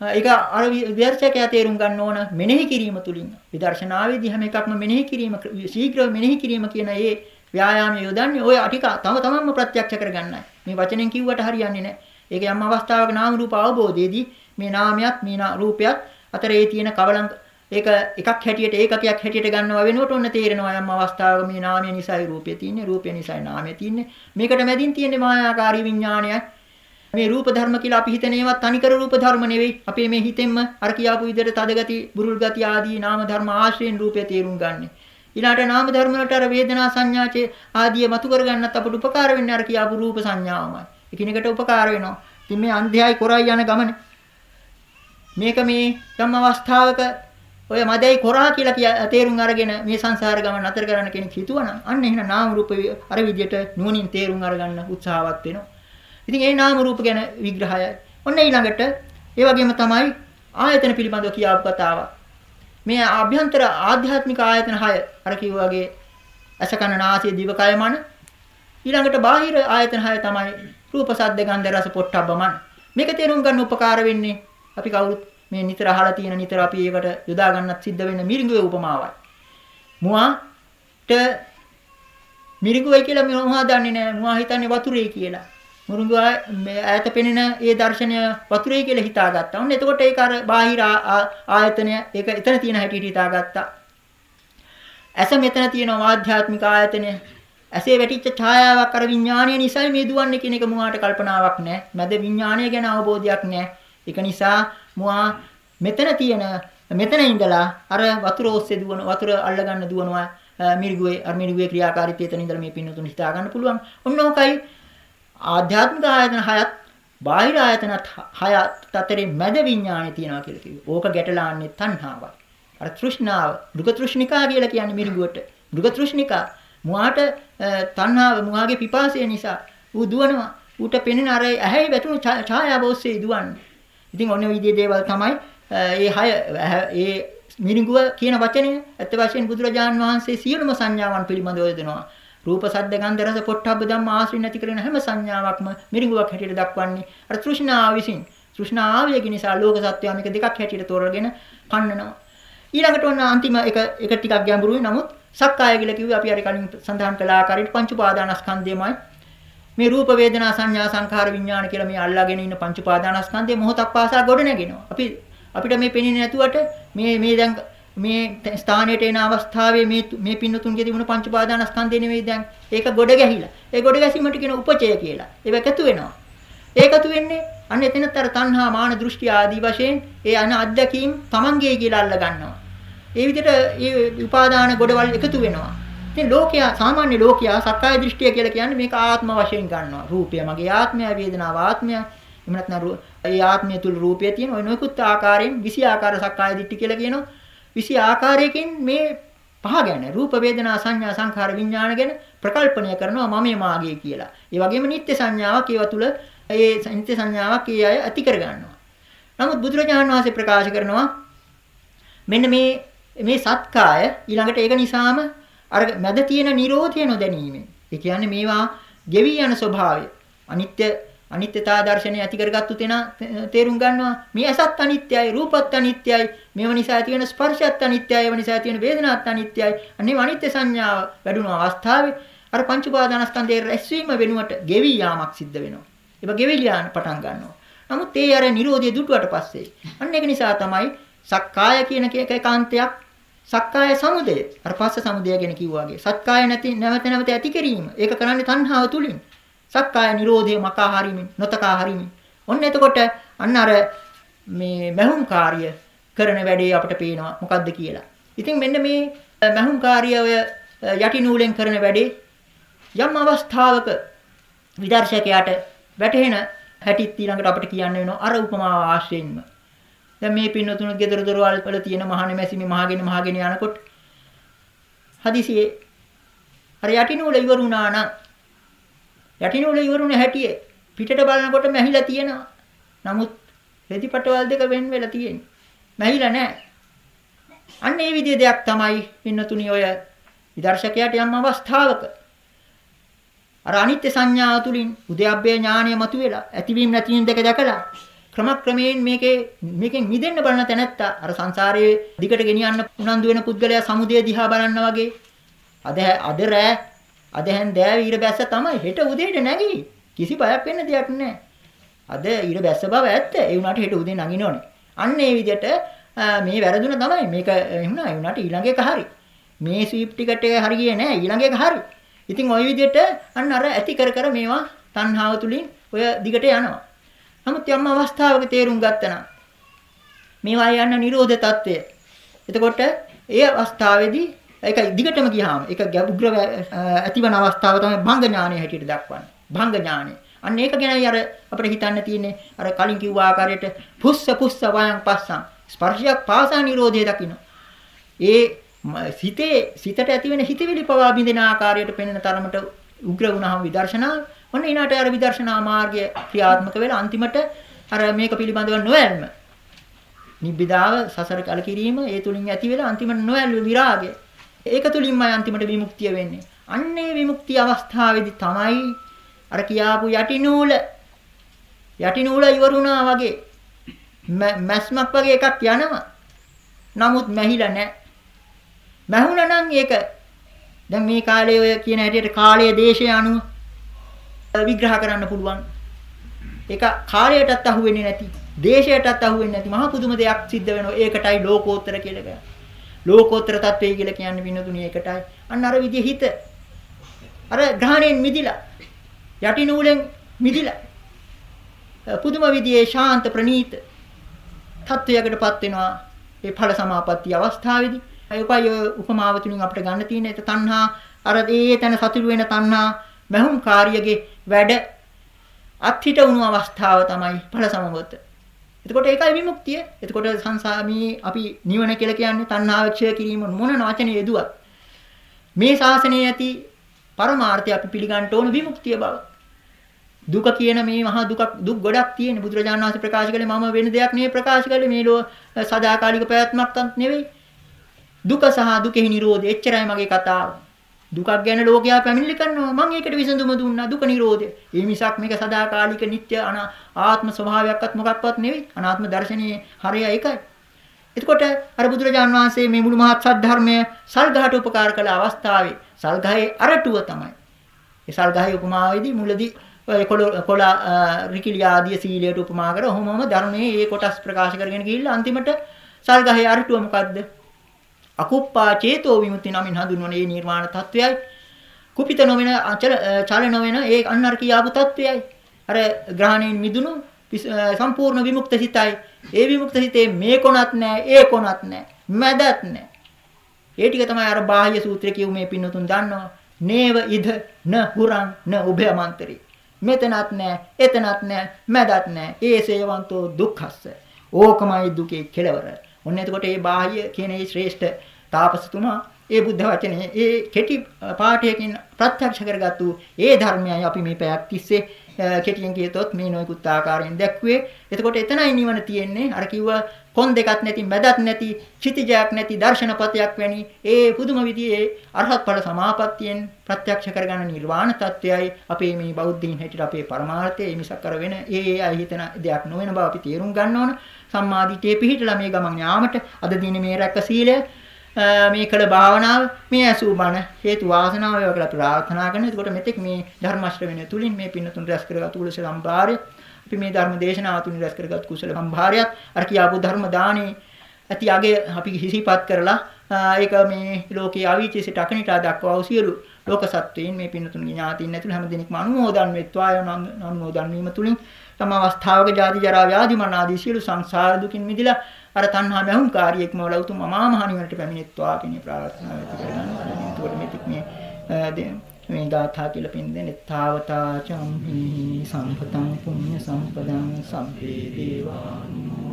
ඒක අර විදර්ශකයා තේරුම් ගන්න ඕන මෙනෙහි කිරීම තුලින් විදර්ශනාවේදී හැම එකක්ම මෙනෙහි කිරීම ශීඝ්‍ර මෙනෙහි කිරීම කියන ඒ ව්‍යායාමය යොදන්නේ ඔය ටික තම තමන්ම ප්‍රත්‍යක්ෂ කරගන්නයි මේ වචනෙන් කිව්වට හරියන්නේ නැහැ ඒක යම් අවස්ථාවක නාම රූප අවබෝධයේදී මේ නාමයත් මේ රූපයත් අතර ඒ තියෙන කවලං ඒක එකක් හැටියට ඒකකයක් හැටියට ගන්නවා වෙනකොට ඔන්න තේරෙනවා යම් අවස්ථාවක මේ නාමය නිසායි රූපය තියෙන්නේ රූපය නිසායි නාමය තියෙන්නේ මේකට මැදින් තියෙන්නේ මායාකාරී විඥානයයි මේ රූප ධර්ම කියලා අපි හිතන ඒවා තනිකර රූප ධර්ම නෙවෙයි. අපේ මේ හිතෙන්ම අර කියාපු විදිහට තද ගති, බුරුල් ගති ආදී නාම ධර්ම ආශ්‍රයෙන් රූපය තේරුම් ගන්න. ඊළාට නාම ධර්ම වලට අර වේදනා සංඥාචේ ආදී මතු කරගන්නත් අපට උපකාර වෙන්නේ අර කියාපු රූප සංඥාවමයි. එකිනෙකට උපකාර වෙනවා. ඉතින් මේ අන්ධයයි කොරයි යන ගමන මේක මේ යම් අවස්ථාවක ඔය මදයි කොරා කියලා තේරුම් අරගෙන මේ සංසාර ගමන නතර කරන්න කෙනෙක් හිතුවනම් අන්න එහෙනම් නාම රූප අර විදිහට නුවණින් තේරුම් අරගන්න උත්සාහවත් වෙනවා. ඉතින් ඒ නාම රූප ගැන විග්‍රහයයි. ඔන්න ඊළඟට ඒ වගේම තමයි ආයතන පිළිබඳව කියාපු කතාවක්. මේ ආභ්‍යන්තර ආධ්‍යාත්මික ආයතන 6 අර කිව්වා වගේ අසකන නාසය දිවකය මන ඊළඟට බාහිර ආයතන 6 තමයි රූප සද්ද ගන්ධ රස පොට්ටබ්බ මන. මේක තේරුම් ගන්න උපකාර වෙන්නේ අපි කවුරුත් මේ නිතර අහලා තියෙන නිතර අපි ඒකට යොදා ගන්නත් සිද්ධ වෙන මිරිඟුවේ උපමාවයි. මුවාට මිරිඟුවයි කියලා මොහා දන්නේ නැහැ. මුවා හිතන්නේ වතුරේ කියලා. මුරුංගු ඈත පෙනෙන ඒ දර්ශනය වතුරේ කියලා හිතාගත්තා. ඔන්න එතකොට ඒක අර බාහිර ආයතනය ඒක එතන තියෙන හැටියට හිතාගත්තා. ඇස මෙතන තියෙනවා ආධ්‍යාත්මික ආයතනය. ඇසේ වැටිච්ච ඡායාවක් අර විඥානය නිසා මේ දුවන්නේ කියන එක මුවාට කල්පනාවක් නැහැ. මැද විඥානය ගැන අවබෝධයක් නැහැ. ඒක නිසා මුවා මෙතන තියෙන මෙතන ඉඳලා අර වතුර ඔස්සේ දුවන වතුර අල්ලගන්න දුවනවා මිරිගුවේ අර මිරිගුවේ ක්‍රියාකාරීත්වය එතන ඉඳලා මේ පින්නතුන් හිතා ගන්න පුළුවන්. ඔන්න ඕකයි ආධ්‍යාත්මික ආයතන හයත් බාහිර ආයතනත් හයත් අතරේ මැද විඥානය තියනවා කියලා කිව්වා. ඕක ගැටලාන්නේ තණ්හාවයි. අර තෘෂ්ණාව, දුක තෘෂ්ණිකා කියලා කියන්නේ මිරිඟුවට. දුක තෘෂ්ණිකා මුවාට තණ්හාව මුවාගේ පිපාසය නිසා ඌ දුවනවා. ඌට පෙනෙන අර ඇහැයි වැටුණු ඡායාව ඔස්සේ දුවන්නේ. ඉතින් ඔන්න ඔය විදිහේ දේවල් තමයි ඒ හය ඒ මිරිඟුව කියන වචනය ඇත්ත වශයෙන් බුදුරජාන් වහන්සේ සියලුම සංඥාවන් පිළිබඳව දෙනවා. රූප සද්ද ගන්ධ රස පොට්ටබ්බ ධම්ම ආශ්‍රි නැති කරන හැම සංඥාවක්ම මිරිඟුවක් හැටියට දක්වන්නේ අර තෘෂ්ණාව විසින්. තෘෂ්ණාවය නිසා ලෝක සත්‍යය මේක දෙකක් හැටියට තෝරගෙන පන්නනවා. ඊළඟට ඔන්න අන්තිම එක එක ටිකක් ගැඹුරුයි. නමුත් සක්කාය කියලා කිව්වේ අපි අර කලින් සඳහන් කළ ආකාරයට පංච උපාදානස්කන්ධයමයි මේ රූප වේදනා සංඥා සංඛාර විඥාන කියලා මේ අල්ලාගෙන ඉන්න පංච උපාදානස්කන්ධය මොහොතක් පාසා ගොඩ නැගෙනවා. අපි අපිට මේ පෙනෙන්නේ නැතුවට මේ මේ දැන් මේ ස්ථානයට එන අවස්ථාවේ මේ මේ පින්නතුන්ගේ තිබුණු පංච උපාදානස්කන්ධය නෙවෙයි දැන් ඒක ගොඩ ගැහිලා. ඒ ගොඩ ගැසීමට කියන උපචය කියලා. ඒක එකතු වෙනවා. ඒකතු වෙන්නේ අන්න එතනත් අර තණ්හා මාන දෘෂ්ටි ආදී වශයෙන් ඒ අන අත්දැකීම් තමන්ගේ කියලා අල්ල ගන්නවා. ඒ විදිහට මේ උපාදාන ගොඩවල් එකතු වෙනවා. ඉතින් ලෝකයා සාමාන්‍ය ලෝකයා සක්කාය දෘෂ්ටිය කියලා කියන්නේ මේක ආත්ම වශයෙන් ගන්නවා. රූපය මගේ ආත්මය, වේදනාව ආත්මය. එහෙම නැත්නම් ඒ ආත්මය තුල රූපය තියෙන ඔය නොයෙකුත් ආකාරයෙන් 20 ආකාර සක්කාය දිට්ඨි කියලා කියනවා. 20 ආකාරයකින් මේ පහ ගැන රූප වේදනා සංඥා සංඛාර විඥාන ගැන ප්‍රකල්පනය කරනවා මමේ මාගේ කියලා. ඒ වගේම නිත්‍ය සංඥාවක් ඒව තුල ඒ නිත්‍ය සංඥාවක් ඒ අය ඇති කර ගන්නවා. නමුත් බුදුරජාණන් වහන්සේ ප්‍රකාශ කරනවා මෙන්න මේ මේ සත්කාය ඊළඟට ඒක නිසාම අර මැද තියෙන Nirodha නොදැනීමෙන්. ඒ කියන්නේ මේවා ගෙවි යන ස්වභාවය. අනිත්‍ය අනිත්‍යතා දර්ශනය ඇති කරගත්තු තැන තේරුම් ගන්නවා. මේ ඇසත් අනිත්‍යයි, රූපත් අනිත්‍යයි. මේව නිසා ඇති වෙන ස්පර්ශයත් අනිත්‍යයි, ඒව නිසා ඇති වෙන වේදනාත් අනිත්‍යයි. අනේ අනිත්‍ය සංඥාව වැඩුණු අවස්ථාවේ අර පංච උපාදානස්කන්ධයේ රැස්වීම වෙනුවට ගෙවි යාමක් සිද්ධ වෙනවා. ඒක ගෙවිල යන පටන් ගන්නවා. නමුත් ඒ අර Nirodha දුටුවට පස්සේ අන්න ඒක නිසා තමයි සක්කාය කියන ඒකාන්තයක් සක්කාය සමුදය. අර පස්ස සමුදය ගැන කිව්වාගේ. සක්කාය නැති නැවත නැවත ඇති කිරීම. ඒක කරන්නේ තණ්හාව තුලින්. සක්කාය නිරෝධය මකා හරිමින් නොතකා හරිමින්. ඔන්න එතකොට අන්න අර මේ මහුම් කාර්ය කරන වැඩේ අපිට පේනවා මොකද්ද කියලා. ඉතින් මෙන්න මේ මහුම් කාර්යය ඔය යටි නූලෙන් කරන වැඩේ යම් අවස්ථාවක විදර්ශකයාට වැටහෙන හැටිත් ඊළඟට අපිට කියන්න වෙනවා අර උපමාව ආශ්‍රයෙන්ම. දැන් මේ පින්නතුණු ගෙදර දොරවල් වල තියෙන මහානේ මැසිමේ මහගෙන මහගෙන යනකොට හදිසියේ අර යටිනූල ඉවරුණා නම් යටිනූල ඉවරුණ හැටියේ පිටට බලනකොට මැහිලා තියෙනවා. නමුත් රෙදිපටවල් දෙක වෙන් වෙලා තියෙන්නේ. මැහිලා නැහැ. අන්න ඒ විදිහේ දෙයක් තමයි පින්නතුණි ඔය විදර්ශකයාට යම් අවස්ථාවක අර අනිත්‍ය සංඥාව තුලින් උද්‍යප්පේ ඥානය මතුවෙලා ඇතිවීම නැතිවීම දෙක දැකලා ක්‍රමක්‍රමයෙන් මේකේ මේකෙන් මිදෙන්න බලන තැනැත්තා අර සංසාරයේ දිගට ගෙනියන්න උනන්දු වෙන පුද්ගලයා සමුදය දිහා බලන්න වගේ. අද අද රෑ අද හැන්දෑව ඊර බැස්ස තමයි හෙට උදේට නැගී. කිසි බයක් වෙන්න දෙයක් නැහැ අද ඊර බැස්ස බව ඇත්ත. ඒ වුණාට හෙට උදේ නගින්න ඕනේ. අන්න ඒ විදිහට මේ වැරදුන තමයි මේක එහුණා ඒ වුණාට ඊළඟ එක හරි. මේ ස්වීප් ටිකට් එක හරි ගියේ නැහැ ඊළඟ එක හරි. ඉතින් ওই විදිහට අන්න අර ඇති කර කර මේවා තණ්හාව තුලින් ඔය දිගට යනවා. නමුත් යම් අවස්ථාවක තේරුම් ගත්තනම් මේවා යන නිරෝධ తত্ত্বය. එතකොට ඒ අවස්ථාවේදී ඒක දිගටම ගියාම ඒක ගැඹුර ඇතිවන අවස්ථාව තමයි භංග ඥානය හැටියට දක්වන්නේ. භංග ඥානය. අන්න ඒක ගැනයි අර අපිට හිතන්න තියෙන්නේ අර කලින් කිව්ව ආකාරයට පුස්ස පුස්ස වයන් පස්සම් ස්පර්ශයක් පාසා නිරෝධය දකින්න. ඒ සිතේ සිතට ඇතිවෙන හිතවිලි පවා බින්දෙන ආකාරයට පෙන්වන තරමට උග්‍ර වුණාම විදර්ශනා ඔන්න ඊනාට අර විදර්ශනා මාර්ගය ක්‍රියාත්මක වෙලා අන්තිමට අර මේක පිළිබඳව නොයල්ම නිබ්බිදාව සසර කලකිරීම ඒ තුලින් ඇති වෙලා අන්තිමට නොයල් විරාගය. ඒක තුලින්මයි අන්තිමට විමුක්තිය වෙන්නේ. අන්නේ විමුක්තිය අවස්ථාවේදී තමයි අර කියාපු යටිනූල යටිනූල ඉවරුණා වගේ මැස්මක් වගේ එකක් යනවා. නමුත් මැහිලා නැහැ. මැහුණා නම් ඒක දැන් මේ කාලේ ඔය කියන හැටියට කාලය දේශය අනුව විග්‍රහ කරන්න පුළුවන්. ඒක කාලයටත් අහු වෙන්නේ නැති, දේශයටත් අහු වෙන්නේ නැති මහා පුදුම දෙයක් සිද්ධ වෙනවා. ඒකටයි ලෝකෝත්තර කියලා කියන්නේ. ලෝකෝත්තර තත්වය කියලා කියන්නේ විනෝදුණී ඒකටයි. අන්න අර විදිහ හිත අර ග්‍රහණයෙන් මිදිලා යටි නූලෙන් මිදිලා පුදුම විදිහේ ශාන්ත ප්‍රණීත තත්වයකටපත් වෙනවා ඒ ඵල සමාපatti අවස්ථාවේදී ඒකයි උපමාව තුලින් අපිට ගන්න තියෙන ඒ තණ්හා අර ඒ තැන සතුරු වෙන තණ්හා මහුම් කාර්යයේ වැඩ අත්හිට වුණු අවස්ථාව තමයි ඵල සමවත. එතකොට ඒකයි විමුක්තිය. එතකොට සංසාමී අපි නිවන කියලා කියන්නේ තණ්හාව ක්ෂය කිරීම මොන වචනේ යෙදුවත් මේ ශාසනයේ ඇති පරමාර්ථය අපි පිළිගන්න ඕන විමුක්තිය බව. දුක කියන මේ මහා දුක දුක් ගොඩක් තියෙන බුදුරජාණන් වහන්සේ ප්‍රකාශ කළේ මම වෙන දෙයක් නෙවෙයි ප්‍රකාශ කළේ මේ ලෝ සදාකාලික පැවැත්මක් නෙවෙයි. දුක සහ දුකෙහි නිරෝධය එච්චරයි මගේ කතාව. දුකක් ගැන ලෝකයා පැමිණිලි කරනවා මම ඒකට විසඳුම දුන්නා දුක නිරෝධය. ඒ මිසක් මේක සදාකාලික නිට්ටය ආත්ම ස්වභාවයක්වත් මොකක්වත් නෙවෙයි. අනාත්ම දර්ශනයේ හරය ඒකයි. එතකොට අර බුදුරජාන් වහන්සේ මේ මුළු මහත් සද්ධර්මය සල්ගහට උපකාර කළ අවස්ථාවේ සල්ගහේ අරටුව තමයි. ඒ සල්ගහේ උපමාවේදී මුලදී කොළ කොළ රිකිලිය ආදී සීලයට උපමා කර ඔහොමම ධර්මයේ ඒ කොටස් ප්‍රකාශ කරගෙන ගිහිල්ලා අන්තිමට සල්ගහේ අරටුව මොකද්ද? අකුප්පා චේතෝ විමුක්ති නමින් හඳුන්වන මේ නිර්වාණ තත්වයයි. කුපිත නොවන අචල චල නොවන ඒ අන්නර කියාපු තත්වයයි. අර ග්‍රහණයෙන් මිදුණු සම්පූර්ණ විමුක්ත සිතයි. ඒ විමුක්ත සිතේ මේ කොනත් නැහැ ඒ කොනත් නැහැ මැදත් නැහැ ඒ ටික තමයි අර බාහ්‍ය සූත්‍රය කියු මේ පින්නතුන් දන්නවා. නේව ඉද න හුරං න උභයමන්තරි. මෙතනත් නැහැ එතනත් නැහැ මැදත් නැහැ ඒ සේවන්තෝ දුක්ඛස්ස. ඕකමයි දුකේ කෙලවර. ඔන්න එතකොට මේ බාහ්‍ය කියන මේ ශ්‍රේෂ්ඨ තාපසතුමා ඒ බුද්ධ වචනේ ඒ කෙටි පාඨයකින් ප්‍රත්‍යක්ෂ කරගත්තු ඒ ධර්මයයි අපි මේ පැයක් තිස්සේ කෙටියෙන් කියතොත් මේ නොයෙකුත් ආකාරයෙන් දැක්ුවේ. එතකොට එතනයි නිවන තියෙන්නේ. අර කිව්වා කොන් දෙකක් නැති, මැදක් නැති, චිතිජයක් නැති දර්ශනපතයක් වැනි ඒ පුදුම විදිහේ අරහත් ඵල සමාපත්තියෙන් ප්‍රත්‍යක්ෂ කරගන්න නිර්වාණ තත්වයයි අපේ මේ බෞද්ධයින් හැටියට අපේ පරමාර්ථය. ඒ මිසක් කර වෙන ඒ ඒ අය හිතන දෙයක් නොවන බව අපි තේරුම් ගන්න ඕන. සම්මාදිටේ පිහිටලා මේ ගමන් යාමට අද දින මේ රැක සීලය මේ කළ භාවනාව මේ ඇසූ බණ හේතු වාසනාව වේවා කියලා ප්‍රාර්ථනා කරනවා. එතකොට මෙතෙක් මේ ධර්ම ශ්‍රවණය තුලින් මේ පින්නතුන් රැස් කරගත් කුසල සම්භාරය අපි මේ ධර්ම දේශනාව තුලින් රැස් කරගත් කුසල සම්භාරයත් අර කියාපු ධර්ම දානේ ඇති අගේ අපි හිසිපත් කරලා ඒක මේ ලෝකයේ අවීචිසිට අකනිටා දක්වා වූ සියලු ලෝක සත්වයන් මේ පින්නතුන්ගේ ඥාතීන් ඇතුළු හැම දිනෙකම අනුමෝදන් වෙත්වා යන අනුමෝදන් වීම තුලින් තම අවස්ථාවක ජාති ජරා ව්‍යාධි මරණ ආදී සියලු සංසාර දුකින් මිදලා අර තණ්හා මහුම්කාරියෙක්ම වල උතුම් අමා මහ නිවනට පැමිණෙත්වා කියන ප්‍රාර්ථනාව ඇති කරගන්න. එතකොට මෙතික් මේ මේ ගාථා කියලා පින් දෙන්නේ තාවතා චම්හි සම්පතං පුඤ්ඤ සම්පදං සම්පේ දේවානුමෝදං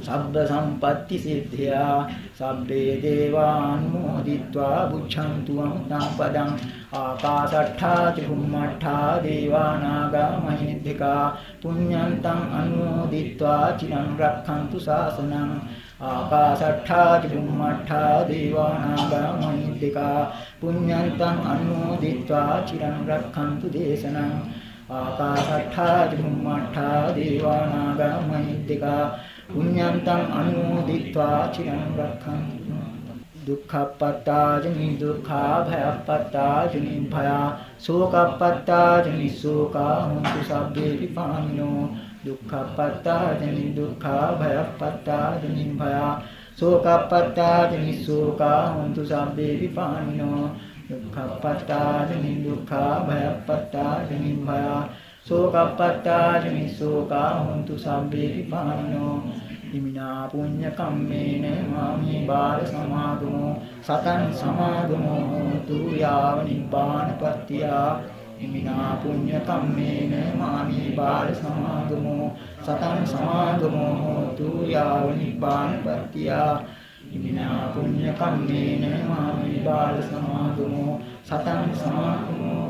සබ්බ සම්පatti සිද්ධියා සබ්බේ දේවානුමෝදිත්වා බුද්ධන්තු අනුපදං ආකාශට්ඨා චුම්මට්ඨා දේවානාගා මහිද්దికා පුඤ්ඤන්තං අනුමෝදිත්වා චිරං රක්ඛන්තු ශාසනං. ආකාශට්ඨා චුම්මට්ඨා දේවානාගා මහිද්దికා පුඤ්ඤන්තං අනුමෝදිත්වා චිරං රක්ඛන්තු දේශනං. ආකාශට්ඨා චුම්මට්ඨා දේවානාගා මහිද්దికා පුඤ්ඤන්තං අනුමෝදිत्वा චිරං රක්ඛන්තු දුක්ඛපත්තාජනි දුක්ඛා භයපත්තාජනි භයා සෝකපත්තාජනි සෝකා හොන්තු සබ්බේ විපානිනෝ දුක්ඛපත්තාජනි දුක්ඛා භයපත්තාජනි භයා සෝකපත්තාජනි සෝකා හොන්තු සබ්බේ විපානිනෝ දුක්ඛපත්තාජනි දුක්ඛා භයපත්තාජනි භයා සෝකප්පත්තාජනි සෝකා හොන්තු සබ්බේ විපානිනෝ ඉමිනා පුඤ්ඤ කම්මේන මාමි බාල සමාගමෝ. සතං සමාගමෝ හෝතු යාව නිබ්බානපත්තිය ඉමිනා පුඤ්ඤ කම්මේන මාමි බාල සමාගමෝ. සතං සමාගමෝ හෝතු යාව නිබ්බානපත්තිය ඉමිනා පුඤ්ඤ කම්මේන මාමි බාල සමාගමෝ. සතං සමාගමෝ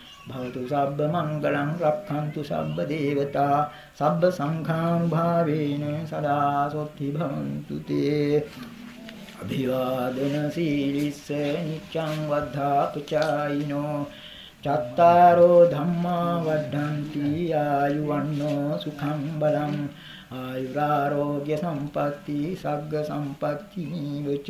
භවතු සබ්බ මංගලං රක්ඛන්තු සබ්බ දේවතා සබ්බ සංඛානුභාවේන සදා සොත්ති භවන්තු තේ අභිවාදන සීලිස්ස නිච්ඡං වද්ධාපචායිනෝ චත්තාරෝ ධම්මා වඩ්ඩಂತಿ ආයුවන්නෝ සුඛං බලං ආයුරාෝග්‍ය සම්පatti සග්ග සම්පatti නිවච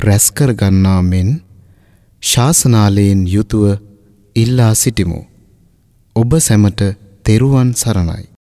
රැස් කර ගන්නා මෙන් ශාසනාලයෙන් යුතුව ඉල්ලා සිටිමු. ඔබ සැමට තෙරුවන් සරණයි.